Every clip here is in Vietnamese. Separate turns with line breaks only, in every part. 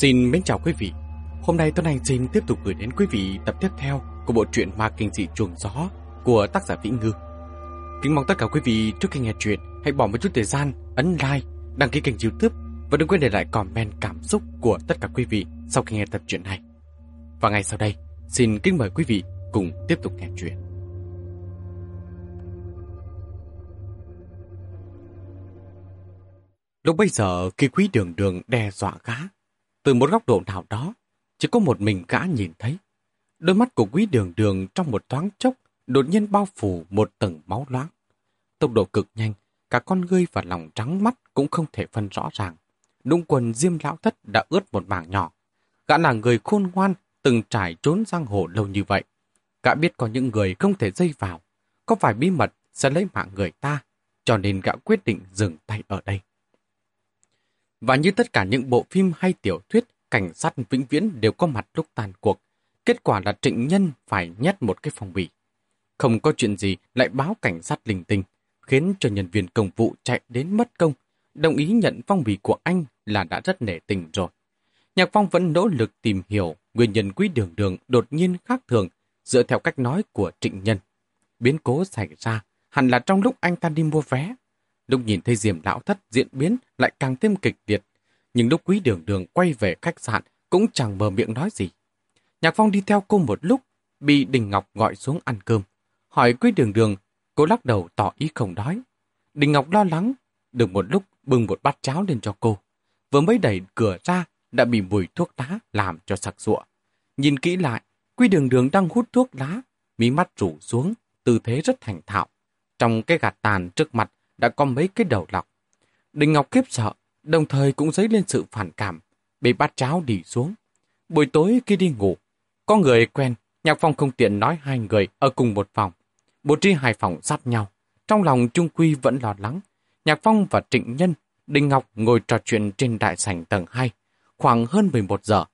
Xin mến chào quý vị. Hôm nay Tuấn Anh xin tiếp tục gửi đến quý vị tập tiếp theo của bộ truyện Ma Kinh Dị Chuồng Gió của tác giả Vĩ Ngư. Kính mong tất cả quý vị trước khi nghe chuyện hãy bỏ một chút thời gian ấn like, đăng ký kênh youtube và đừng quên để lại comment cảm xúc của tất cả quý vị sau khi nghe tập truyện này. Và ngay sau đây, xin kính mời quý vị cùng tiếp tục nghe chuyện. Lúc bây giờ khi quý đường đường đe dọa gã, từ một góc độ nào đó, chỉ có một mình gã nhìn thấy. Đôi mắt của quý đường đường trong một thoáng chốc đột nhiên bao phủ một tầng máu loãng. Tốc độ cực nhanh, cả con ngươi và lòng trắng mắt cũng không thể phân rõ ràng. Đúng quần diêm lão thất đã ướt một mảng nhỏ. Gã là người khôn ngoan, từng trải trốn giang hồ lâu như vậy. Gã biết có những người không thể dây vào, có vài bí mật sẽ lấy mạng người ta, cho nên gã quyết định dừng tay ở đây. Và như tất cả những bộ phim hay tiểu thuyết, cảnh sát vĩnh viễn đều có mặt lúc tàn cuộc. Kết quả là trịnh nhân phải nhét một cái phòng bì. Không có chuyện gì lại báo cảnh sát linh tinh, khiến cho nhân viên công vụ chạy đến mất công, đồng ý nhận phong bì của anh là đã rất nể tình rồi. Nhạc Phong vẫn nỗ lực tìm hiểu nguyên nhân quý đường đường đột nhiên khác thường dựa theo cách nói của trịnh nhân. Biến cố xảy ra hẳn là trong lúc anh ta đi mua vé. Lúc nhìn thấy diềm Lão Thất diễn biến lại càng thêm kịch liệt. Nhưng lúc quý đường đường quay về khách sạn cũng chẳng mở miệng nói gì. Nhạc Phong đi theo cô một lúc, bị Đình Ngọc gọi xuống ăn cơm. Hỏi quý đường đường, cô lắc đầu tỏ ý không đói. Đình Ngọc lo lắng, được một lúc bưng một bát cháo lên cho cô. Vừa mới đẩy cửa ra, đã bị mùi thuốc lá làm cho sặc sụa. Nhìn kỹ lại, Quy đường đường đang hút thuốc lá, mí mắt rủ xuống, tư thế rất thành thạo. Trong cái gạt tàn trước mặt đã có mấy cái đầu lọc. Đình Ngọc kiếp sợ, đồng thời cũng dấy lên sự phản cảm, bị bát cháo đi xuống. Buổi tối khi đi ngủ, có người quen, Nhạc Phong không tiện nói hai người ở cùng một phòng. Bố trí hai phòng sát nhau. Trong lòng Trung Quy vẫn lo lắng. Nhạc Phong và Trịnh Nhân, Đình Ngọc ngồi trò chuyện trên đại sảnh tầng 2. Khoảng hơn 11 giờ,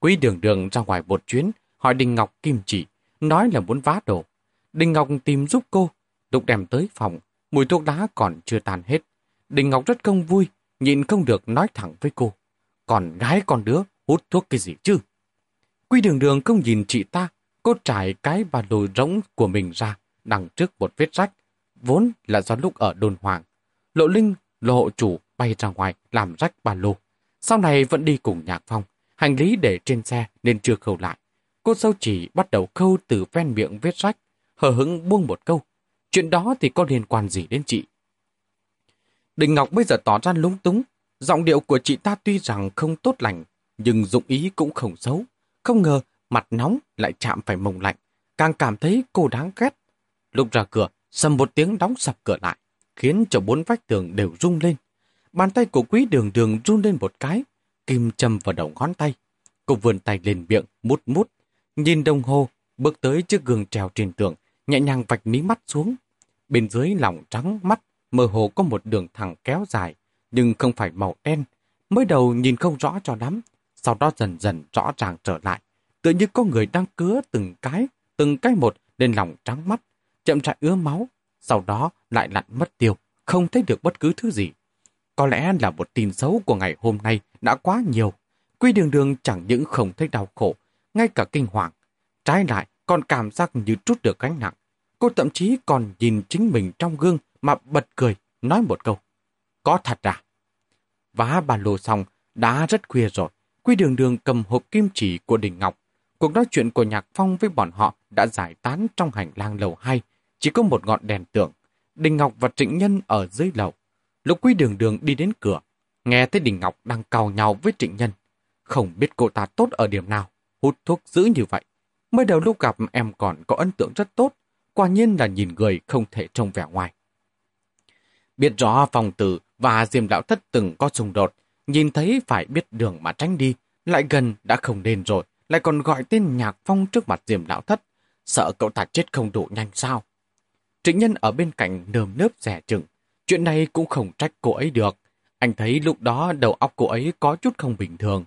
Quý đường đường ra ngoài một chuyến, hỏi Đình Ngọc kim chỉ, nói là muốn vá đồ. Đình Ngọc tìm giúp cô, lúc đem tới phòng, mùi thuốc lá còn chưa tan hết. Đình Ngọc rất không vui, nhìn không được nói thẳng với cô. Còn gái con đứa, hút thuốc cái gì chứ? Quy đường đường không nhìn chị ta, cô trải cái ba lô rỗng của mình ra, đằng trước một vết rách, vốn là do lúc ở đồn hoàng. Lộ Linh, lộ hộ chủ bay ra ngoài làm rách ba lô. Sau này vẫn đi cùng Nhạc Phong, hành lý để trên xe nên chưa khâu lại. Cô sâu chỉ bắt đầu khâu từ ven miệng vết rách, hờ hững buông một câu. Chuyện đó thì có liên quan gì đến chị? Đình Ngọc bây giờ tỏ ra lúng túng. Giọng điệu của chị ta tuy rằng không tốt lành, nhưng dụng ý cũng không xấu. Không ngờ mặt nóng lại chạm phải mông lạnh, càng cảm thấy cô đáng ghét. Lúc ra cửa, sầm một tiếng đóng sập cửa lại, khiến cho bốn vách tường đều rung lên. Bàn tay của quý đường đường run lên một cái, kim châm vào đầu ngón tay. Cô vươn tay lên miệng, mút mút, nhìn đồng hồ, bước tới chiếc gương treo trên tường, nhẹ nhàng vạch mí mắt xuống. Bên dưới lòng trắng mắt, mơ hồ có một đường thẳng kéo dài, nhưng không phải màu đen. Mới đầu nhìn không rõ cho lắm, sau đó dần dần rõ ràng trở lại. Tự như có người đang cứa từng cái, từng cái một lên lòng trắng mắt, chậm rãi ứa máu, sau đó lại lặn mất tiêu, không thấy được bất cứ thứ gì. Có lẽ là một tin xấu của ngày hôm nay đã quá nhiều. Quy đường đường chẳng những không thấy đau khổ, ngay cả kinh hoàng. Trái lại, còn cảm giác như trút được gánh nặng. Cô thậm chí còn nhìn chính mình trong gương mà bật cười, nói một câu. Có thật à? Vá bà lô xong, đã rất khuya rồi. Quy đường đường cầm hộp kim chỉ của Đình Ngọc. Cuộc nói chuyện của Nhạc Phong với bọn họ đã giải tán trong hành lang lầu 2. Chỉ có một ngọn đèn tượng Đình Ngọc và Trịnh Nhân ở dưới lầu. Lúc Quy đường đường đi đến cửa, nghe thấy Đình Ngọc đang cào nhau với Trịnh Nhân. Không biết cô ta tốt ở điểm nào, hút thuốc dữ như vậy. Mới đầu lúc gặp em còn có ấn tượng rất tốt, quả nhiên là nhìn người không thể trông vẻ ngoài. Biết rõ phòng tử và diêm đạo thất từng có xung đột, nhìn thấy phải biết đường mà tránh đi, lại gần đã không nên rồi, lại còn gọi tên nhạc phong trước mặt diêm đạo thất, sợ cậu ta chết không đủ nhanh sao. Trịnh nhân ở bên cạnh nơm nớp rẻ chừng, chuyện này cũng không trách cô ấy được. Anh thấy lúc đó đầu óc cô ấy có chút không bình thường.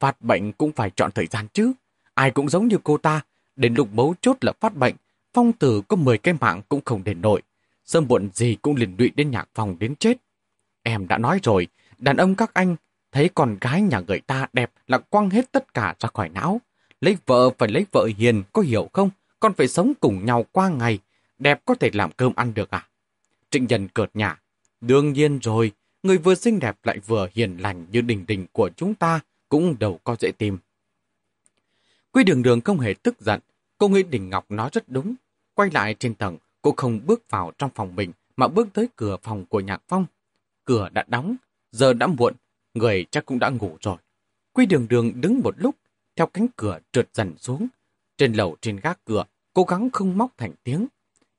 Phát bệnh cũng phải chọn thời gian chứ. Ai cũng giống như cô ta, đến lúc bấu chốt là phát bệnh, phong tử có 10 cái mạng cũng không đền nổi. Sớm muộn gì cũng liền lụy đến nhạc phòng đến chết. Em đã nói rồi, đàn ông các anh thấy con gái nhà người ta đẹp là quăng hết tất cả ra khỏi não. Lấy vợ phải lấy vợ hiền, có hiểu không? Con phải sống cùng nhau qua ngày. Đẹp có thể làm cơm ăn được à? Trịnh Nhân cợt nhả. Đương nhiên rồi, người vừa xinh đẹp lại vừa hiền lành như đình đình của chúng ta cũng đâu có dễ tìm. Quy đường đường không hề tức giận, cô nguyễn Đình Ngọc nói rất đúng. Quay lại trên tầng, cô không bước vào trong phòng mình mà bước tới cửa phòng của Nhạc Phong. Cửa đã đóng, giờ đã muộn, người chắc cũng đã ngủ rồi. Quy đường đường đứng một lúc, theo cánh cửa trượt dần xuống. Trên lầu trên gác cửa, cố gắng không móc thành tiếng.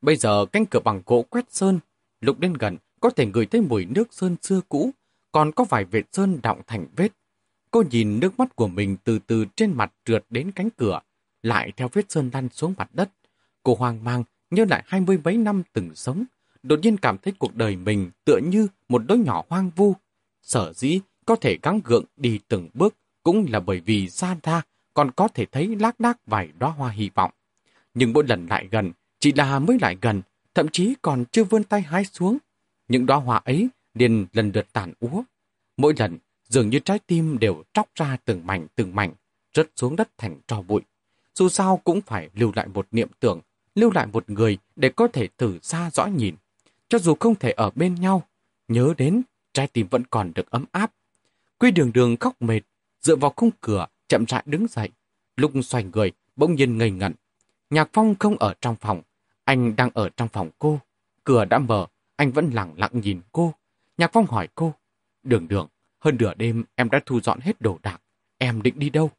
Bây giờ cánh cửa bằng gỗ quét sơn, lúc đến gần có thể ngửi thấy mùi nước sơn xưa cũ, còn có vài vệt sơn đọng thành vết. Cô nhìn nước mắt của mình từ từ trên mặt trượt đến cánh cửa, lại theo vết sơn lăn xuống mặt đất. Cô hoang mang, nhớ lại hai mươi mấy năm từng sống, đột nhiên cảm thấy cuộc đời mình tựa như một đứa nhỏ hoang vu. Sở dĩ có thể gắng gượng đi từng bước cũng là bởi vì xa ra còn có thể thấy lác đác vài đóa hoa hy vọng. Nhưng mỗi lần lại gần, chỉ là mới lại gần, thậm chí còn chưa vươn tay hái xuống. Những đóa hoa ấy liền lần lượt tàn úa. Mỗi lần, dường như trái tim đều tróc ra từng mảnh từng mảnh, rớt xuống đất thành tro bụi. Dù sao cũng phải lưu lại một niệm tưởng, lưu lại một người để có thể từ xa dõi nhìn. Cho dù không thể ở bên nhau, nhớ đến, trái tim vẫn còn được ấm áp. Quy đường đường khóc mệt, dựa vào khung cửa, chậm rãi đứng dậy. Lúc xoay người, bỗng nhiên ngây ngẩn. Nhạc Phong không ở trong phòng, anh đang ở trong phòng cô. Cửa đã mở, anh vẫn lặng lặng nhìn cô. Nhạc Phong hỏi cô, đường đường, hơn nửa đêm em đã thu dọn hết đồ đạc, em định đi đâu?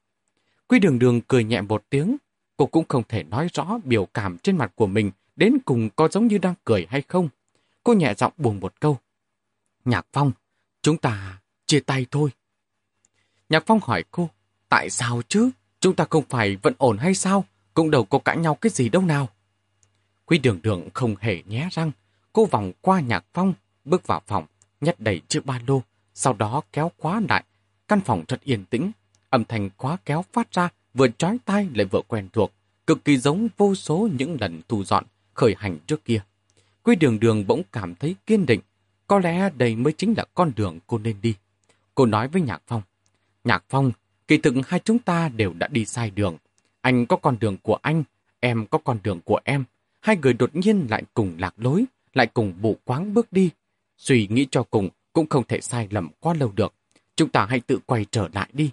Quy đường đường cười nhẹ một tiếng, cô cũng không thể nói rõ biểu cảm trên mặt của mình đến cùng có giống như đang cười hay không. Cô nhẹ giọng buồn một câu. Nhạc Phong, chúng ta chia tay thôi. Nhạc Phong hỏi cô, tại sao chứ? Chúng ta không phải vẫn ổn hay sao? Cũng đâu có cãi nhau cái gì đâu nào. Quy đường đường không hề nhé răng. Cô vòng qua Nhạc Phong, bước vào phòng, nhét đầy chiếc ba lô, sau đó kéo khóa lại. Căn phòng thật yên tĩnh, âm thanh khóa kéo phát ra vừa trói tai lại vừa quen thuộc, cực kỳ giống vô số những lần thu dọn, khởi hành trước kia. Quy đường đường bỗng cảm thấy kiên định, có lẽ đây mới chính là con đường cô nên đi. Cô nói với Nhạc Phong, Nhạc Phong, kỳ thực hai chúng ta đều đã đi sai đường. Anh có con đường của anh, em có con đường của em. Hai người đột nhiên lại cùng lạc lối, lại cùng bụ quáng bước đi. Suy nghĩ cho cùng cũng không thể sai lầm quá lâu được. Chúng ta hãy tự quay trở lại đi.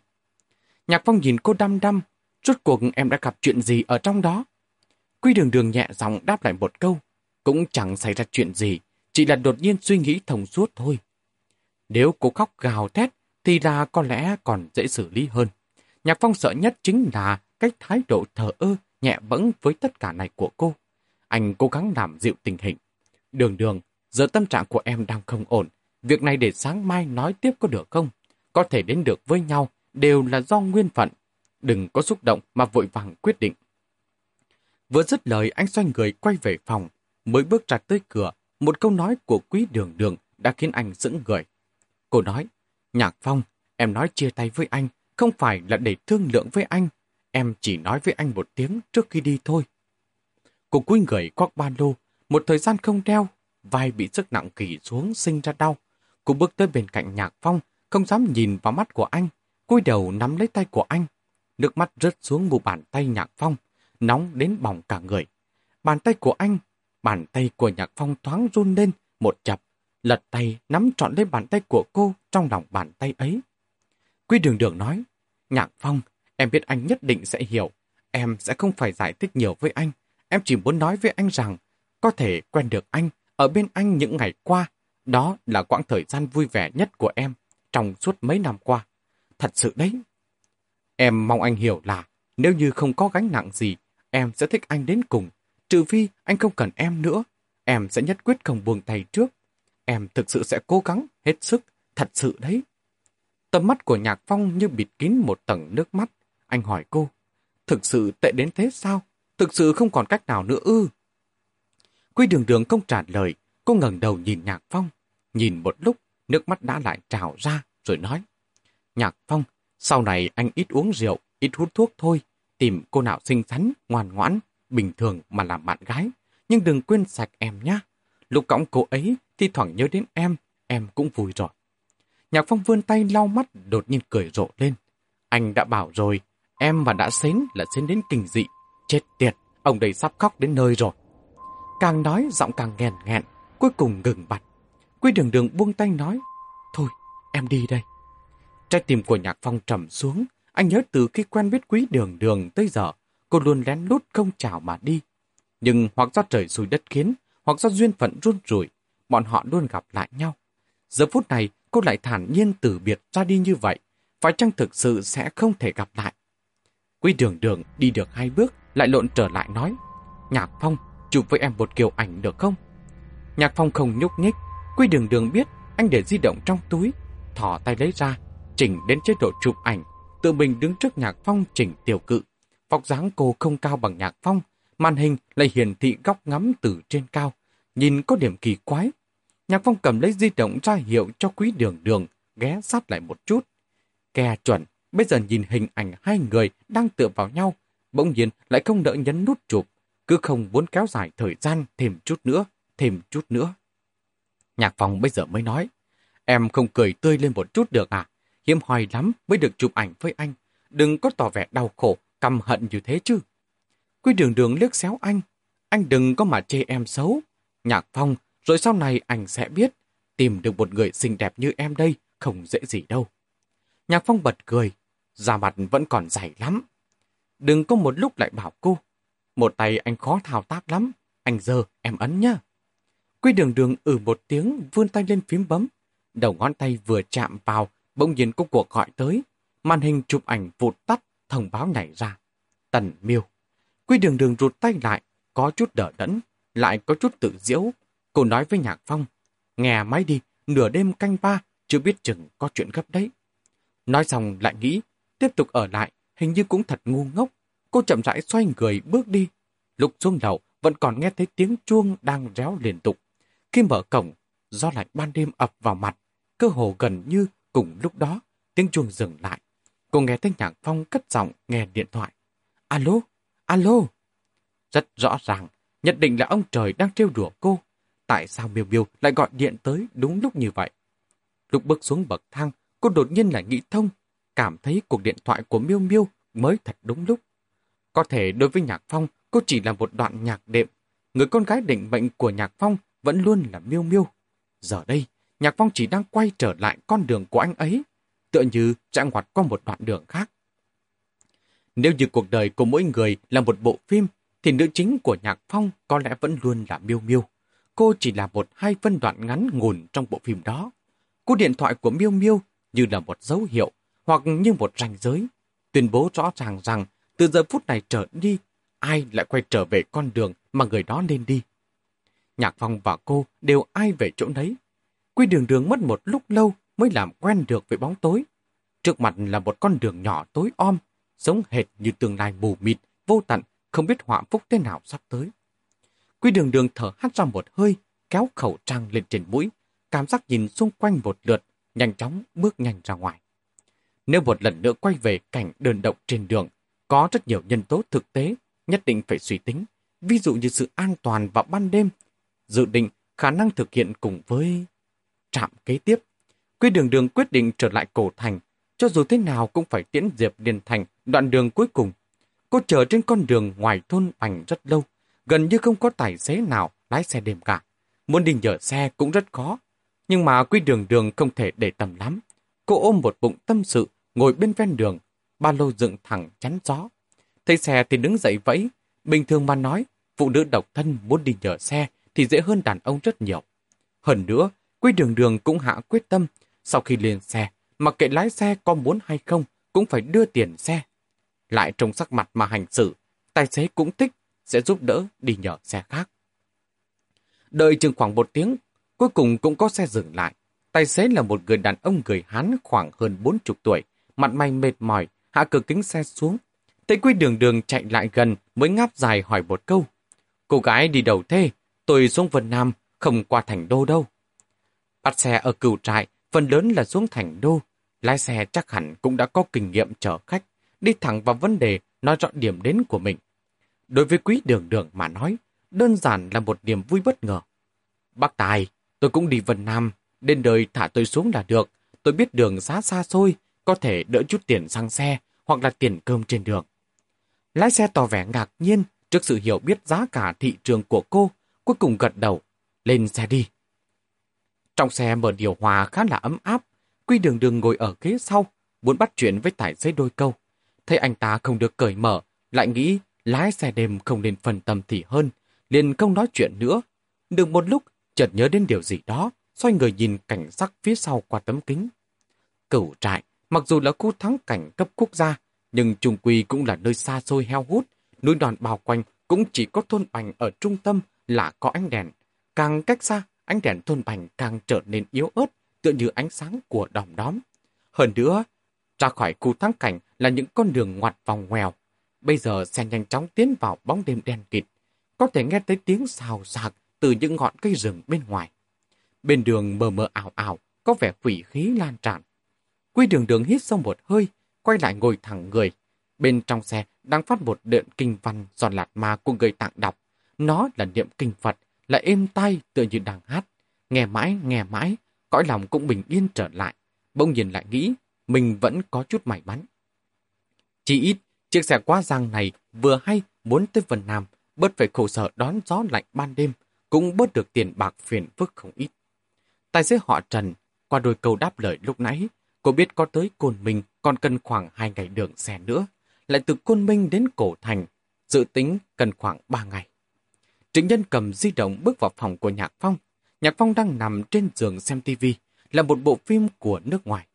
Nhạc Phong nhìn cô đăm đăm, rốt cuộc em đã gặp chuyện gì ở trong đó? Quy đường đường nhẹ giọng đáp lại một câu, cũng chẳng xảy ra chuyện gì, chỉ là đột nhiên suy nghĩ thông suốt thôi. Nếu cô khóc gào thét, thì là có lẽ còn dễ xử lý hơn. Nhạc Phong sợ nhất chính là cách thái độ thờ ơ, nhẹ bẫng với tất cả này của cô. Anh cố gắng làm dịu tình hình. Đường đường, giờ tâm trạng của em đang không ổn. Việc này để sáng mai nói tiếp có được không? Có thể đến được với nhau đều là do nguyên phận. Đừng có xúc động mà vội vàng quyết định. Vừa dứt lời anh xoay người quay về phòng. Mới bước ra tới cửa, một câu nói của quý đường đường đã khiến anh sững người. Cô nói, Nhạc Phong, em nói chia tay với anh, không phải là để thương lượng với anh. Em chỉ nói với anh một tiếng trước khi đi thôi. Cô cúi người quắc ba lô, một thời gian không đeo, vai bị sức nặng kỳ xuống sinh ra đau. Cô bước tới bên cạnh Nhạc Phong, không dám nhìn vào mắt của anh, cúi đầu nắm lấy tay của anh. Nước mắt rớt xuống mu bàn tay Nhạc Phong, nóng đến bỏng cả người. Bàn tay của anh, bàn tay của Nhạc Phong thoáng run lên một chập, lật tay nắm trọn lấy bàn tay của cô trong lòng bàn tay ấy. Quy đường đường nói, Nhạc Phong, em biết anh nhất định sẽ hiểu. Em sẽ không phải giải thích nhiều với anh. Em chỉ muốn nói với anh rằng, có thể quen được anh, ở bên anh những ngày qua, đó là quãng thời gian vui vẻ nhất của em trong suốt mấy năm qua. Thật sự đấy. Em mong anh hiểu là nếu như không có gánh nặng gì, em sẽ thích anh đến cùng. Trừ phi anh không cần em nữa, em sẽ nhất quyết không buông tay trước. Em thực sự sẽ cố gắng, hết sức, thật sự đấy. Tầm mắt của Nhạc Phong như bịt kín một tầng nước mắt. Anh hỏi cô, thực sự tệ đến thế sao? Thực sự không còn cách nào nữa ư? Quy đường đường không trả lời, cô ngẩng đầu nhìn Nhạc Phong. Nhìn một lúc, nước mắt đã lại trào ra, rồi nói. Nhạc Phong, sau này anh ít uống rượu, ít hút thuốc thôi. Tìm cô nào xinh xắn, ngoan ngoãn, bình thường mà làm bạn gái. Nhưng đừng quên sạch em nhé. Lúc cõng cô ấy, thi thoảng nhớ đến em, em cũng vui rồi. Nhạc Phong vươn tay lau mắt đột nhiên cười rộ lên. Anh đã bảo rồi, em mà đã xến là xến đến kinh dị. Chết tiệt, ông đây sắp khóc đến nơi rồi. Càng nói giọng càng nghẹn nghẹn, cuối cùng ngừng bặt. Quy đường đường buông tay nói, thôi, em đi đây. Trái tim của Nhạc Phong trầm xuống, anh nhớ từ khi quen biết quý đường đường tới giờ, cô luôn lén lút không chào mà đi. Nhưng hoặc do trời xui đất khiến, hoặc do duyên phận run rủi, bọn họ luôn gặp lại nhau. Giờ phút này, cô lại thản nhiên từ biệt ra đi như vậy, phải chăng thực sự sẽ không thể gặp lại. Quý đường đường đi được hai bước, lại lộn trở lại nói, Nhạc Phong, chụp với em một kiểu ảnh được không? Nhạc Phong không nhúc nhích, Quý đường đường biết anh để di động trong túi, thỏ tay lấy ra, chỉnh đến chế độ chụp ảnh, tự mình đứng trước Nhạc Phong chỉnh tiểu cự. Vóc dáng cô không cao bằng Nhạc Phong, màn hình lại hiển thị góc ngắm từ trên cao, nhìn có điểm kỳ quái. Nhạc Phong cầm lấy di động ra hiệu cho quý đường đường, ghé sát lại một chút. Kè chuẩn, bây giờ nhìn hình ảnh hai người đang tựa vào nhau, bỗng nhiên lại không đỡ nhấn nút chụp, cứ không muốn kéo dài thời gian thêm chút nữa, thêm chút nữa. Nhạc Phong bây giờ mới nói, em không cười tươi lên một chút được à? Hiếm hoài lắm mới được chụp ảnh với anh. Đừng có tỏ vẻ đau khổ, căm hận như thế chứ. Quy đường đường liếc xéo anh. Anh đừng có mà chê em xấu. Nhạc Phong, rồi sau này anh sẽ biết. Tìm được một người xinh đẹp như em đây không dễ gì đâu. Nhạc Phong bật cười. Da mặt vẫn còn dày lắm. Đừng có một lúc lại bảo cô. Một tay anh khó thao tác lắm. Anh giờ em ấn nhá. Quy đường đường ừ một tiếng vươn tay lên phím bấm. Đầu ngón tay vừa chạm vào, bỗng nhiên có cuộc gọi tới. Màn hình chụp ảnh vụt tắt, thông báo nhảy ra. Tần miêu. Quy đường đường rụt tay lại, có chút đỡ đẫn, lại có chút tự diễu. Cô nói với Nhạc Phong, nghe máy đi, nửa đêm canh ba, chưa biết chừng có chuyện gấp đấy. Nói xong lại nghĩ, tiếp tục ở lại, hình như cũng thật ngu ngốc. Cô chậm rãi xoay người bước đi. lục xuống đầu, vẫn còn nghe thấy tiếng chuông đang réo liên tục. Khi mở cổng, do lạnh ban đêm ập vào mặt, cơ hồ gần như cùng lúc đó, tiếng chuông dừng lại. Cô nghe thấy Nhạc Phong cất giọng nghe điện thoại. Alo, alo. Rất rõ ràng, nhất định là ông trời đang trêu đùa cô. Tại sao Miêu Miêu lại gọi điện tới đúng lúc như vậy? Lúc bước xuống bậc thang, cô đột nhiên lại nghĩ thông, cảm thấy cuộc điện thoại của Miêu Miêu mới thật đúng lúc. Có thể đối với Nhạc Phong, cô chỉ là một đoạn nhạc đệm. Người con gái định mệnh của Nhạc Phong vẫn luôn là Miêu Miêu. Giờ đây, Nhạc Phong chỉ đang quay trở lại con đường của anh ấy, tựa như chạy ngoặt qua một đoạn đường khác. Nếu như cuộc đời của mỗi người là một bộ phim, thì nữ chính của Nhạc Phong có lẽ vẫn luôn là Miêu Miêu. Cô chỉ là một hai phân đoạn ngắn ngủn trong bộ phim đó. Cú điện thoại của Miêu Miêu như là một dấu hiệu hoặc như một ranh giới, tuyên bố rõ ràng rằng từ giờ phút này trở đi, ai lại quay trở về con đường mà người đó nên đi. Nhạc Phong và cô đều ai về chỗ đấy. Quy đường đường mất một lúc lâu mới làm quen được với bóng tối. Trước mặt là một con đường nhỏ tối om, giống hệt như tương lai mù mịt, vô tận, không biết họa phúc thế nào sắp tới. Quy đường đường thở hắt ra một hơi, kéo khẩu trang lên trên mũi, cảm giác nhìn xung quanh một lượt, nhanh chóng bước nhanh ra ngoài. Nếu một lần nữa quay về cảnh đơn độc trên đường, có rất nhiều nhân tố thực tế nhất định phải suy tính, ví dụ như sự an toàn vào ban đêm, dự định khả năng thực hiện cùng với trạm kế tiếp. Quy đường đường quyết định trở lại cổ thành, cho dù thế nào cũng phải tiễn Diệp Liên Thành đoạn đường cuối cùng. Cô chờ trên con đường ngoài thôn ảnh rất lâu, gần như không có tài xế nào lái xe đêm cả. Muốn đi nhờ xe cũng rất khó, nhưng mà quy đường đường không thể để tầm lắm. Cô ôm một bụng tâm sự, ngồi bên ven đường, ba lô dựng thẳng chắn gió. Thấy xe thì đứng dậy vẫy, bình thường mà nói, phụ nữ độc thân muốn đi nhờ xe thì dễ hơn đàn ông rất nhiều. Hơn nữa, Quy đường đường cũng hạ quyết tâm, sau khi lên xe, mặc kệ lái xe có muốn hay không, cũng phải đưa tiền xe. Lại trong sắc mặt mà hành xử, tài xế cũng thích, sẽ giúp đỡ đi nhờ xe khác. Đợi chừng khoảng một tiếng, cuối cùng cũng có xe dừng lại. Tài xế là một người đàn ông người Hán khoảng hơn 40 tuổi, mặt mày mệt mỏi, hạ cửa kính xe xuống. Thấy quy đường đường chạy lại gần mới ngáp dài hỏi một câu. Cô gái đi đầu thế, tôi xuống Vân Nam, không qua thành đô đâu. Bắt xe ở cửu trại, phần lớn là xuống thành đô. Lái xe chắc hẳn cũng đã có kinh nghiệm chở khách, đi thẳng vào vấn đề, nói rõ điểm đến của mình. Đối với quý đường đường mà nói, đơn giản là một niềm vui bất ngờ. Bác Tài, tôi cũng đi Vân Nam, đến đời thả tôi xuống là được, Tôi biết đường giá xa xôi, có thể đỡ chút tiền xăng xe hoặc là tiền cơm trên đường. Lái xe tỏ vẻ ngạc nhiên trước sự hiểu biết giá cả thị trường của cô, cuối cùng gật đầu, lên xe đi. Trong xe mở điều hòa khá là ấm áp, Quy đường đường ngồi ở ghế sau, muốn bắt chuyện với tài xế đôi câu. Thấy anh ta không được cởi mở, lại nghĩ lái xe đêm không nên phân tâm thì hơn, liền không nói chuyện nữa. Được một lúc, chợt nhớ đến điều gì đó, xoay người nhìn cảnh sắc phía sau qua tấm kính. Cửu trại, mặc dù là khu thắng cảnh cấp quốc gia, nhưng trung quy cũng là nơi xa xôi heo hút, núi đoàn bao quanh cũng chỉ có thôn bành ở trung tâm là có ánh đèn. Càng cách xa, ánh đèn thôn bành càng trở nên yếu ớt, tựa như ánh sáng của đom đóm. Hơn nữa, ra khỏi khu thắng cảnh là những con đường ngoặt vòng ngoèo. Bây giờ xe nhanh chóng tiến vào bóng đêm đen kịt. Có thể nghe thấy tiếng xào xạc từ những ngọn cây rừng bên ngoài. Bên đường mờ mờ ảo ảo, có vẻ quỷ khí lan tràn. Quy đường đường hít sâu một hơi, quay lại ngồi thẳng người. Bên trong xe đang phát một đoạn kinh văn giòn lạt ma của người tặng đọc. Nó là niệm kinh Phật, lại êm tai tựa như đang hát. Nghe mãi, nghe mãi, cõi lòng cũng bình yên trở lại. Bỗng nhìn lại nghĩ, mình vẫn có chút may mắn. Chỉ ít, chiếc xe quá giang này vừa hay muốn tới Vân Nam, bớt phải khổ sở đón gió lạnh ban đêm, cũng bớt được tiền bạc phiền phức không ít. Tài xế họ Trần, qua đôi câu đáp lời lúc nãy, cô biết có tới Côn Minh còn cần khoảng hai ngày đường xe nữa, lại từ Côn Minh đến Cổ Thành, dự tính cần khoảng ba ngày. Trịnh Nhân cầm di động bước vào phòng của Nhạc Phong. Nhạc Phong đang nằm trên giường xem TV, là một bộ phim của nước ngoài.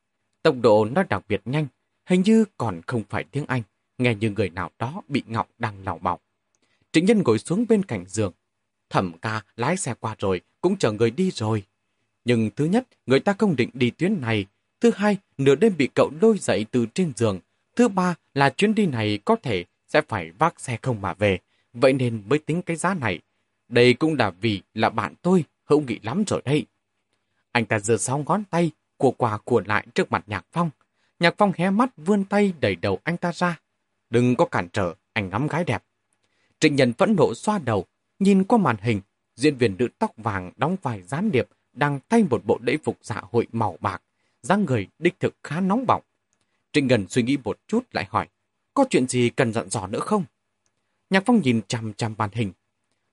Tốc độ nó đặc biệt nhanh, hình như còn không phải tiếng Anh, nghe như người nào đó bị ngọng đang lào bọc. Trịnh Nhân ngồi xuống bên cạnh giường. Thẩm ca lái xe qua rồi, cũng chờ người đi rồi. Nhưng thứ nhất, người ta không định đi tuyến này. Thứ hai, nửa đêm bị cậu lôi dậy từ trên giường. Thứ ba là chuyến đi này có thể sẽ phải vác xe không mà về. Vậy nên mới tính cái giá này. Đây cũng là vì là bạn tôi, hữu nghị lắm rồi đây. Anh ta giơ sau ngón tay, của quà cuộn lại trước mặt Nhạc Phong. Nhạc Phong hé mắt vươn tay đẩy đầu anh ta ra. Đừng có cản trở, anh ngắm gái đẹp. Trịnh Nhân phẫn nộ xoa đầu, nhìn qua màn hình, diễn viên nữ tóc vàng đóng vai gián điệp đang thay một bộ lễ phục dạ hội màu bạc, dáng người đích thực khá nóng bỏng. Trịnh Ngân suy nghĩ một chút lại hỏi, có chuyện gì cần dặn dò nữa không? Nhạc Phong nhìn chằm chằm màn hình,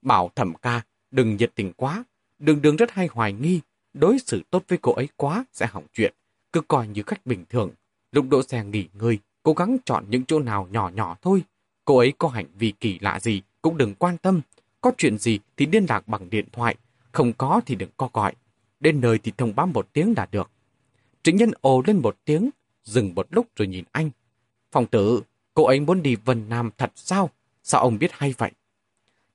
bảo thẩm ca đừng nhiệt tình quá, đường đường rất hay hoài nghi, đối xử tốt với cô ấy quá sẽ hỏng chuyện, cứ coi như khách bình thường. Lúc đỗ xe nghỉ ngơi, cố gắng chọn những chỗ nào nhỏ nhỏ thôi. Cô ấy có hành vi kỳ lạ gì cũng đừng quan tâm. Có chuyện gì thì liên lạc bằng điện thoại, không có thì đừng co gọi. Đến nơi thì thông báo một tiếng là được. Trịnh nhân ồ lên một tiếng, dừng một lúc rồi nhìn anh. Phòng tử, cô ấy muốn đi Vân Nam thật sao? Sao ông biết hay vậy?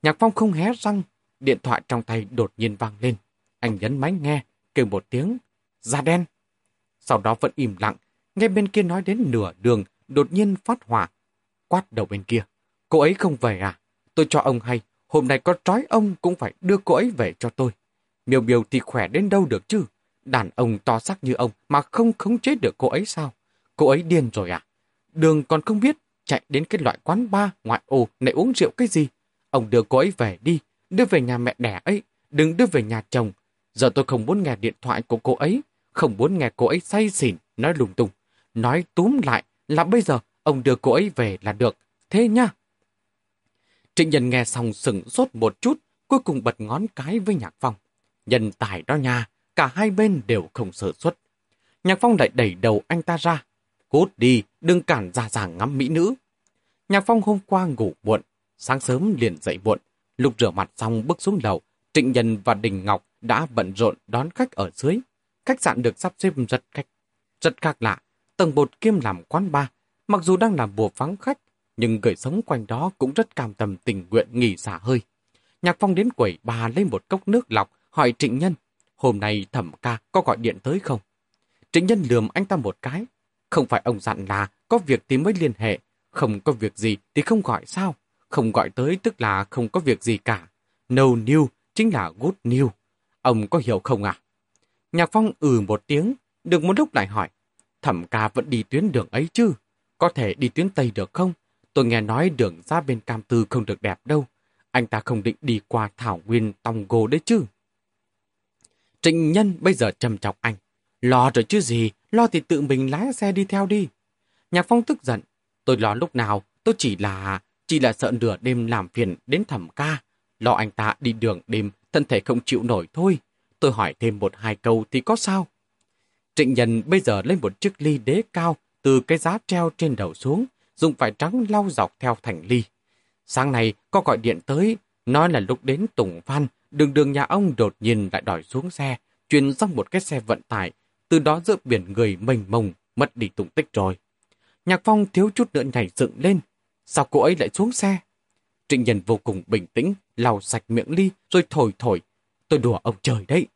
Nhạc Phong không hé răng, điện thoại trong tay đột nhiên vang lên. Anh nhấn máy nghe, kêu một tiếng, da đen. Sau đó vẫn im lặng, nghe bên kia nói đến nửa đường, đột nhiên phát hỏa. Quát đầu bên kia, cô ấy không về à? Tôi cho ông hay, hôm nay có trói ông cũng phải đưa cô ấy về cho tôi. Miêu miêu thì khỏe đến đâu được chứ? Đàn ông to sắc như ông mà không khống chế được cô ấy sao? Cô ấy điên rồi à? Đường còn không biết, chạy đến cái loại quán bar ngoại ô này uống rượu cái gì? Ông đưa cô ấy về đi, đưa về nhà mẹ đẻ ấy, đừng đưa về nhà chồng, Giờ tôi không muốn nghe điện thoại của cô ấy, không muốn nghe cô ấy say xỉn, nói lung tung. Nói túm lại là bây giờ ông đưa cô ấy về là được, thế nha. Trịnh Nhân nghe xong sừng sốt một chút, cuối cùng bật ngón cái với Nhạc Phong. Nhân tài đó nha, cả hai bên đều không sợ xuất. Nhạc Phong lại đẩy đầu anh ta ra. Cút đi, đừng cản ra ràng ngắm mỹ nữ. Nhạc Phong hôm qua ngủ muộn, sáng sớm liền dậy muộn. Lúc rửa mặt xong bước xuống lầu, Trịnh Nhân và Đình Ngọc đã bận rộn đón khách ở dưới. Khách sạn được sắp xếp rất cách, rất khác lạ. Tầng bột kiêm làm quán bar, mặc dù đang làm bùa vắng khách, nhưng người sống quanh đó cũng rất cam tâm tình nguyện nghỉ xả hơi. Nhạc Phong đến quầy bà lấy một cốc nước lọc, hỏi Trịnh Nhân, hôm nay thẩm ca có gọi điện tới không? Trịnh Nhân lườm anh ta một cái. Không phải ông dặn là có việc thì mới liên hệ, không có việc gì thì không gọi sao? Không gọi tới tức là không có việc gì cả. No new chính là good new. Ông có hiểu không à? Nhạc Phong ừ một tiếng, được một lúc lại hỏi. Thẩm ca vẫn đi tuyến đường ấy chứ? Có thể đi tuyến Tây được không? Tôi nghe nói đường ra bên Cam Tư không được đẹp đâu. Anh ta không định đi qua Thảo Nguyên Tòng Gô đấy chứ. Trịnh Nhân bây giờ trầm trọng anh. Lo rồi chứ gì, lo thì tự mình lái xe đi theo đi. Nhạc Phong tức giận. Tôi lo lúc nào, tôi chỉ là... Chỉ là sợ nửa đêm làm phiền đến thẩm ca. Lo anh ta đi đường đêm, thân thể không chịu nổi thôi. Tôi hỏi thêm một hai câu thì có sao? Trịnh Nhân bây giờ lấy một chiếc ly đế cao từ cái giá treo trên đầu xuống, dùng vải trắng lau dọc theo thành ly. Sáng nay có gọi điện tới, nói là lúc đến Tùng Phan, đường đường nhà ông đột nhiên lại đòi xuống xe, chuyển sang một cái xe vận tải, từ đó giữa biển người mênh mông, mất đi tung tích rồi. Nhạc Phong thiếu chút nữa nhảy dựng lên, sao cô ấy lại xuống xe? Trịnh Nhân vô cùng bình tĩnh, lau sạch miệng ly rồi thổi thổi. Tôi đùa ông trời đấy.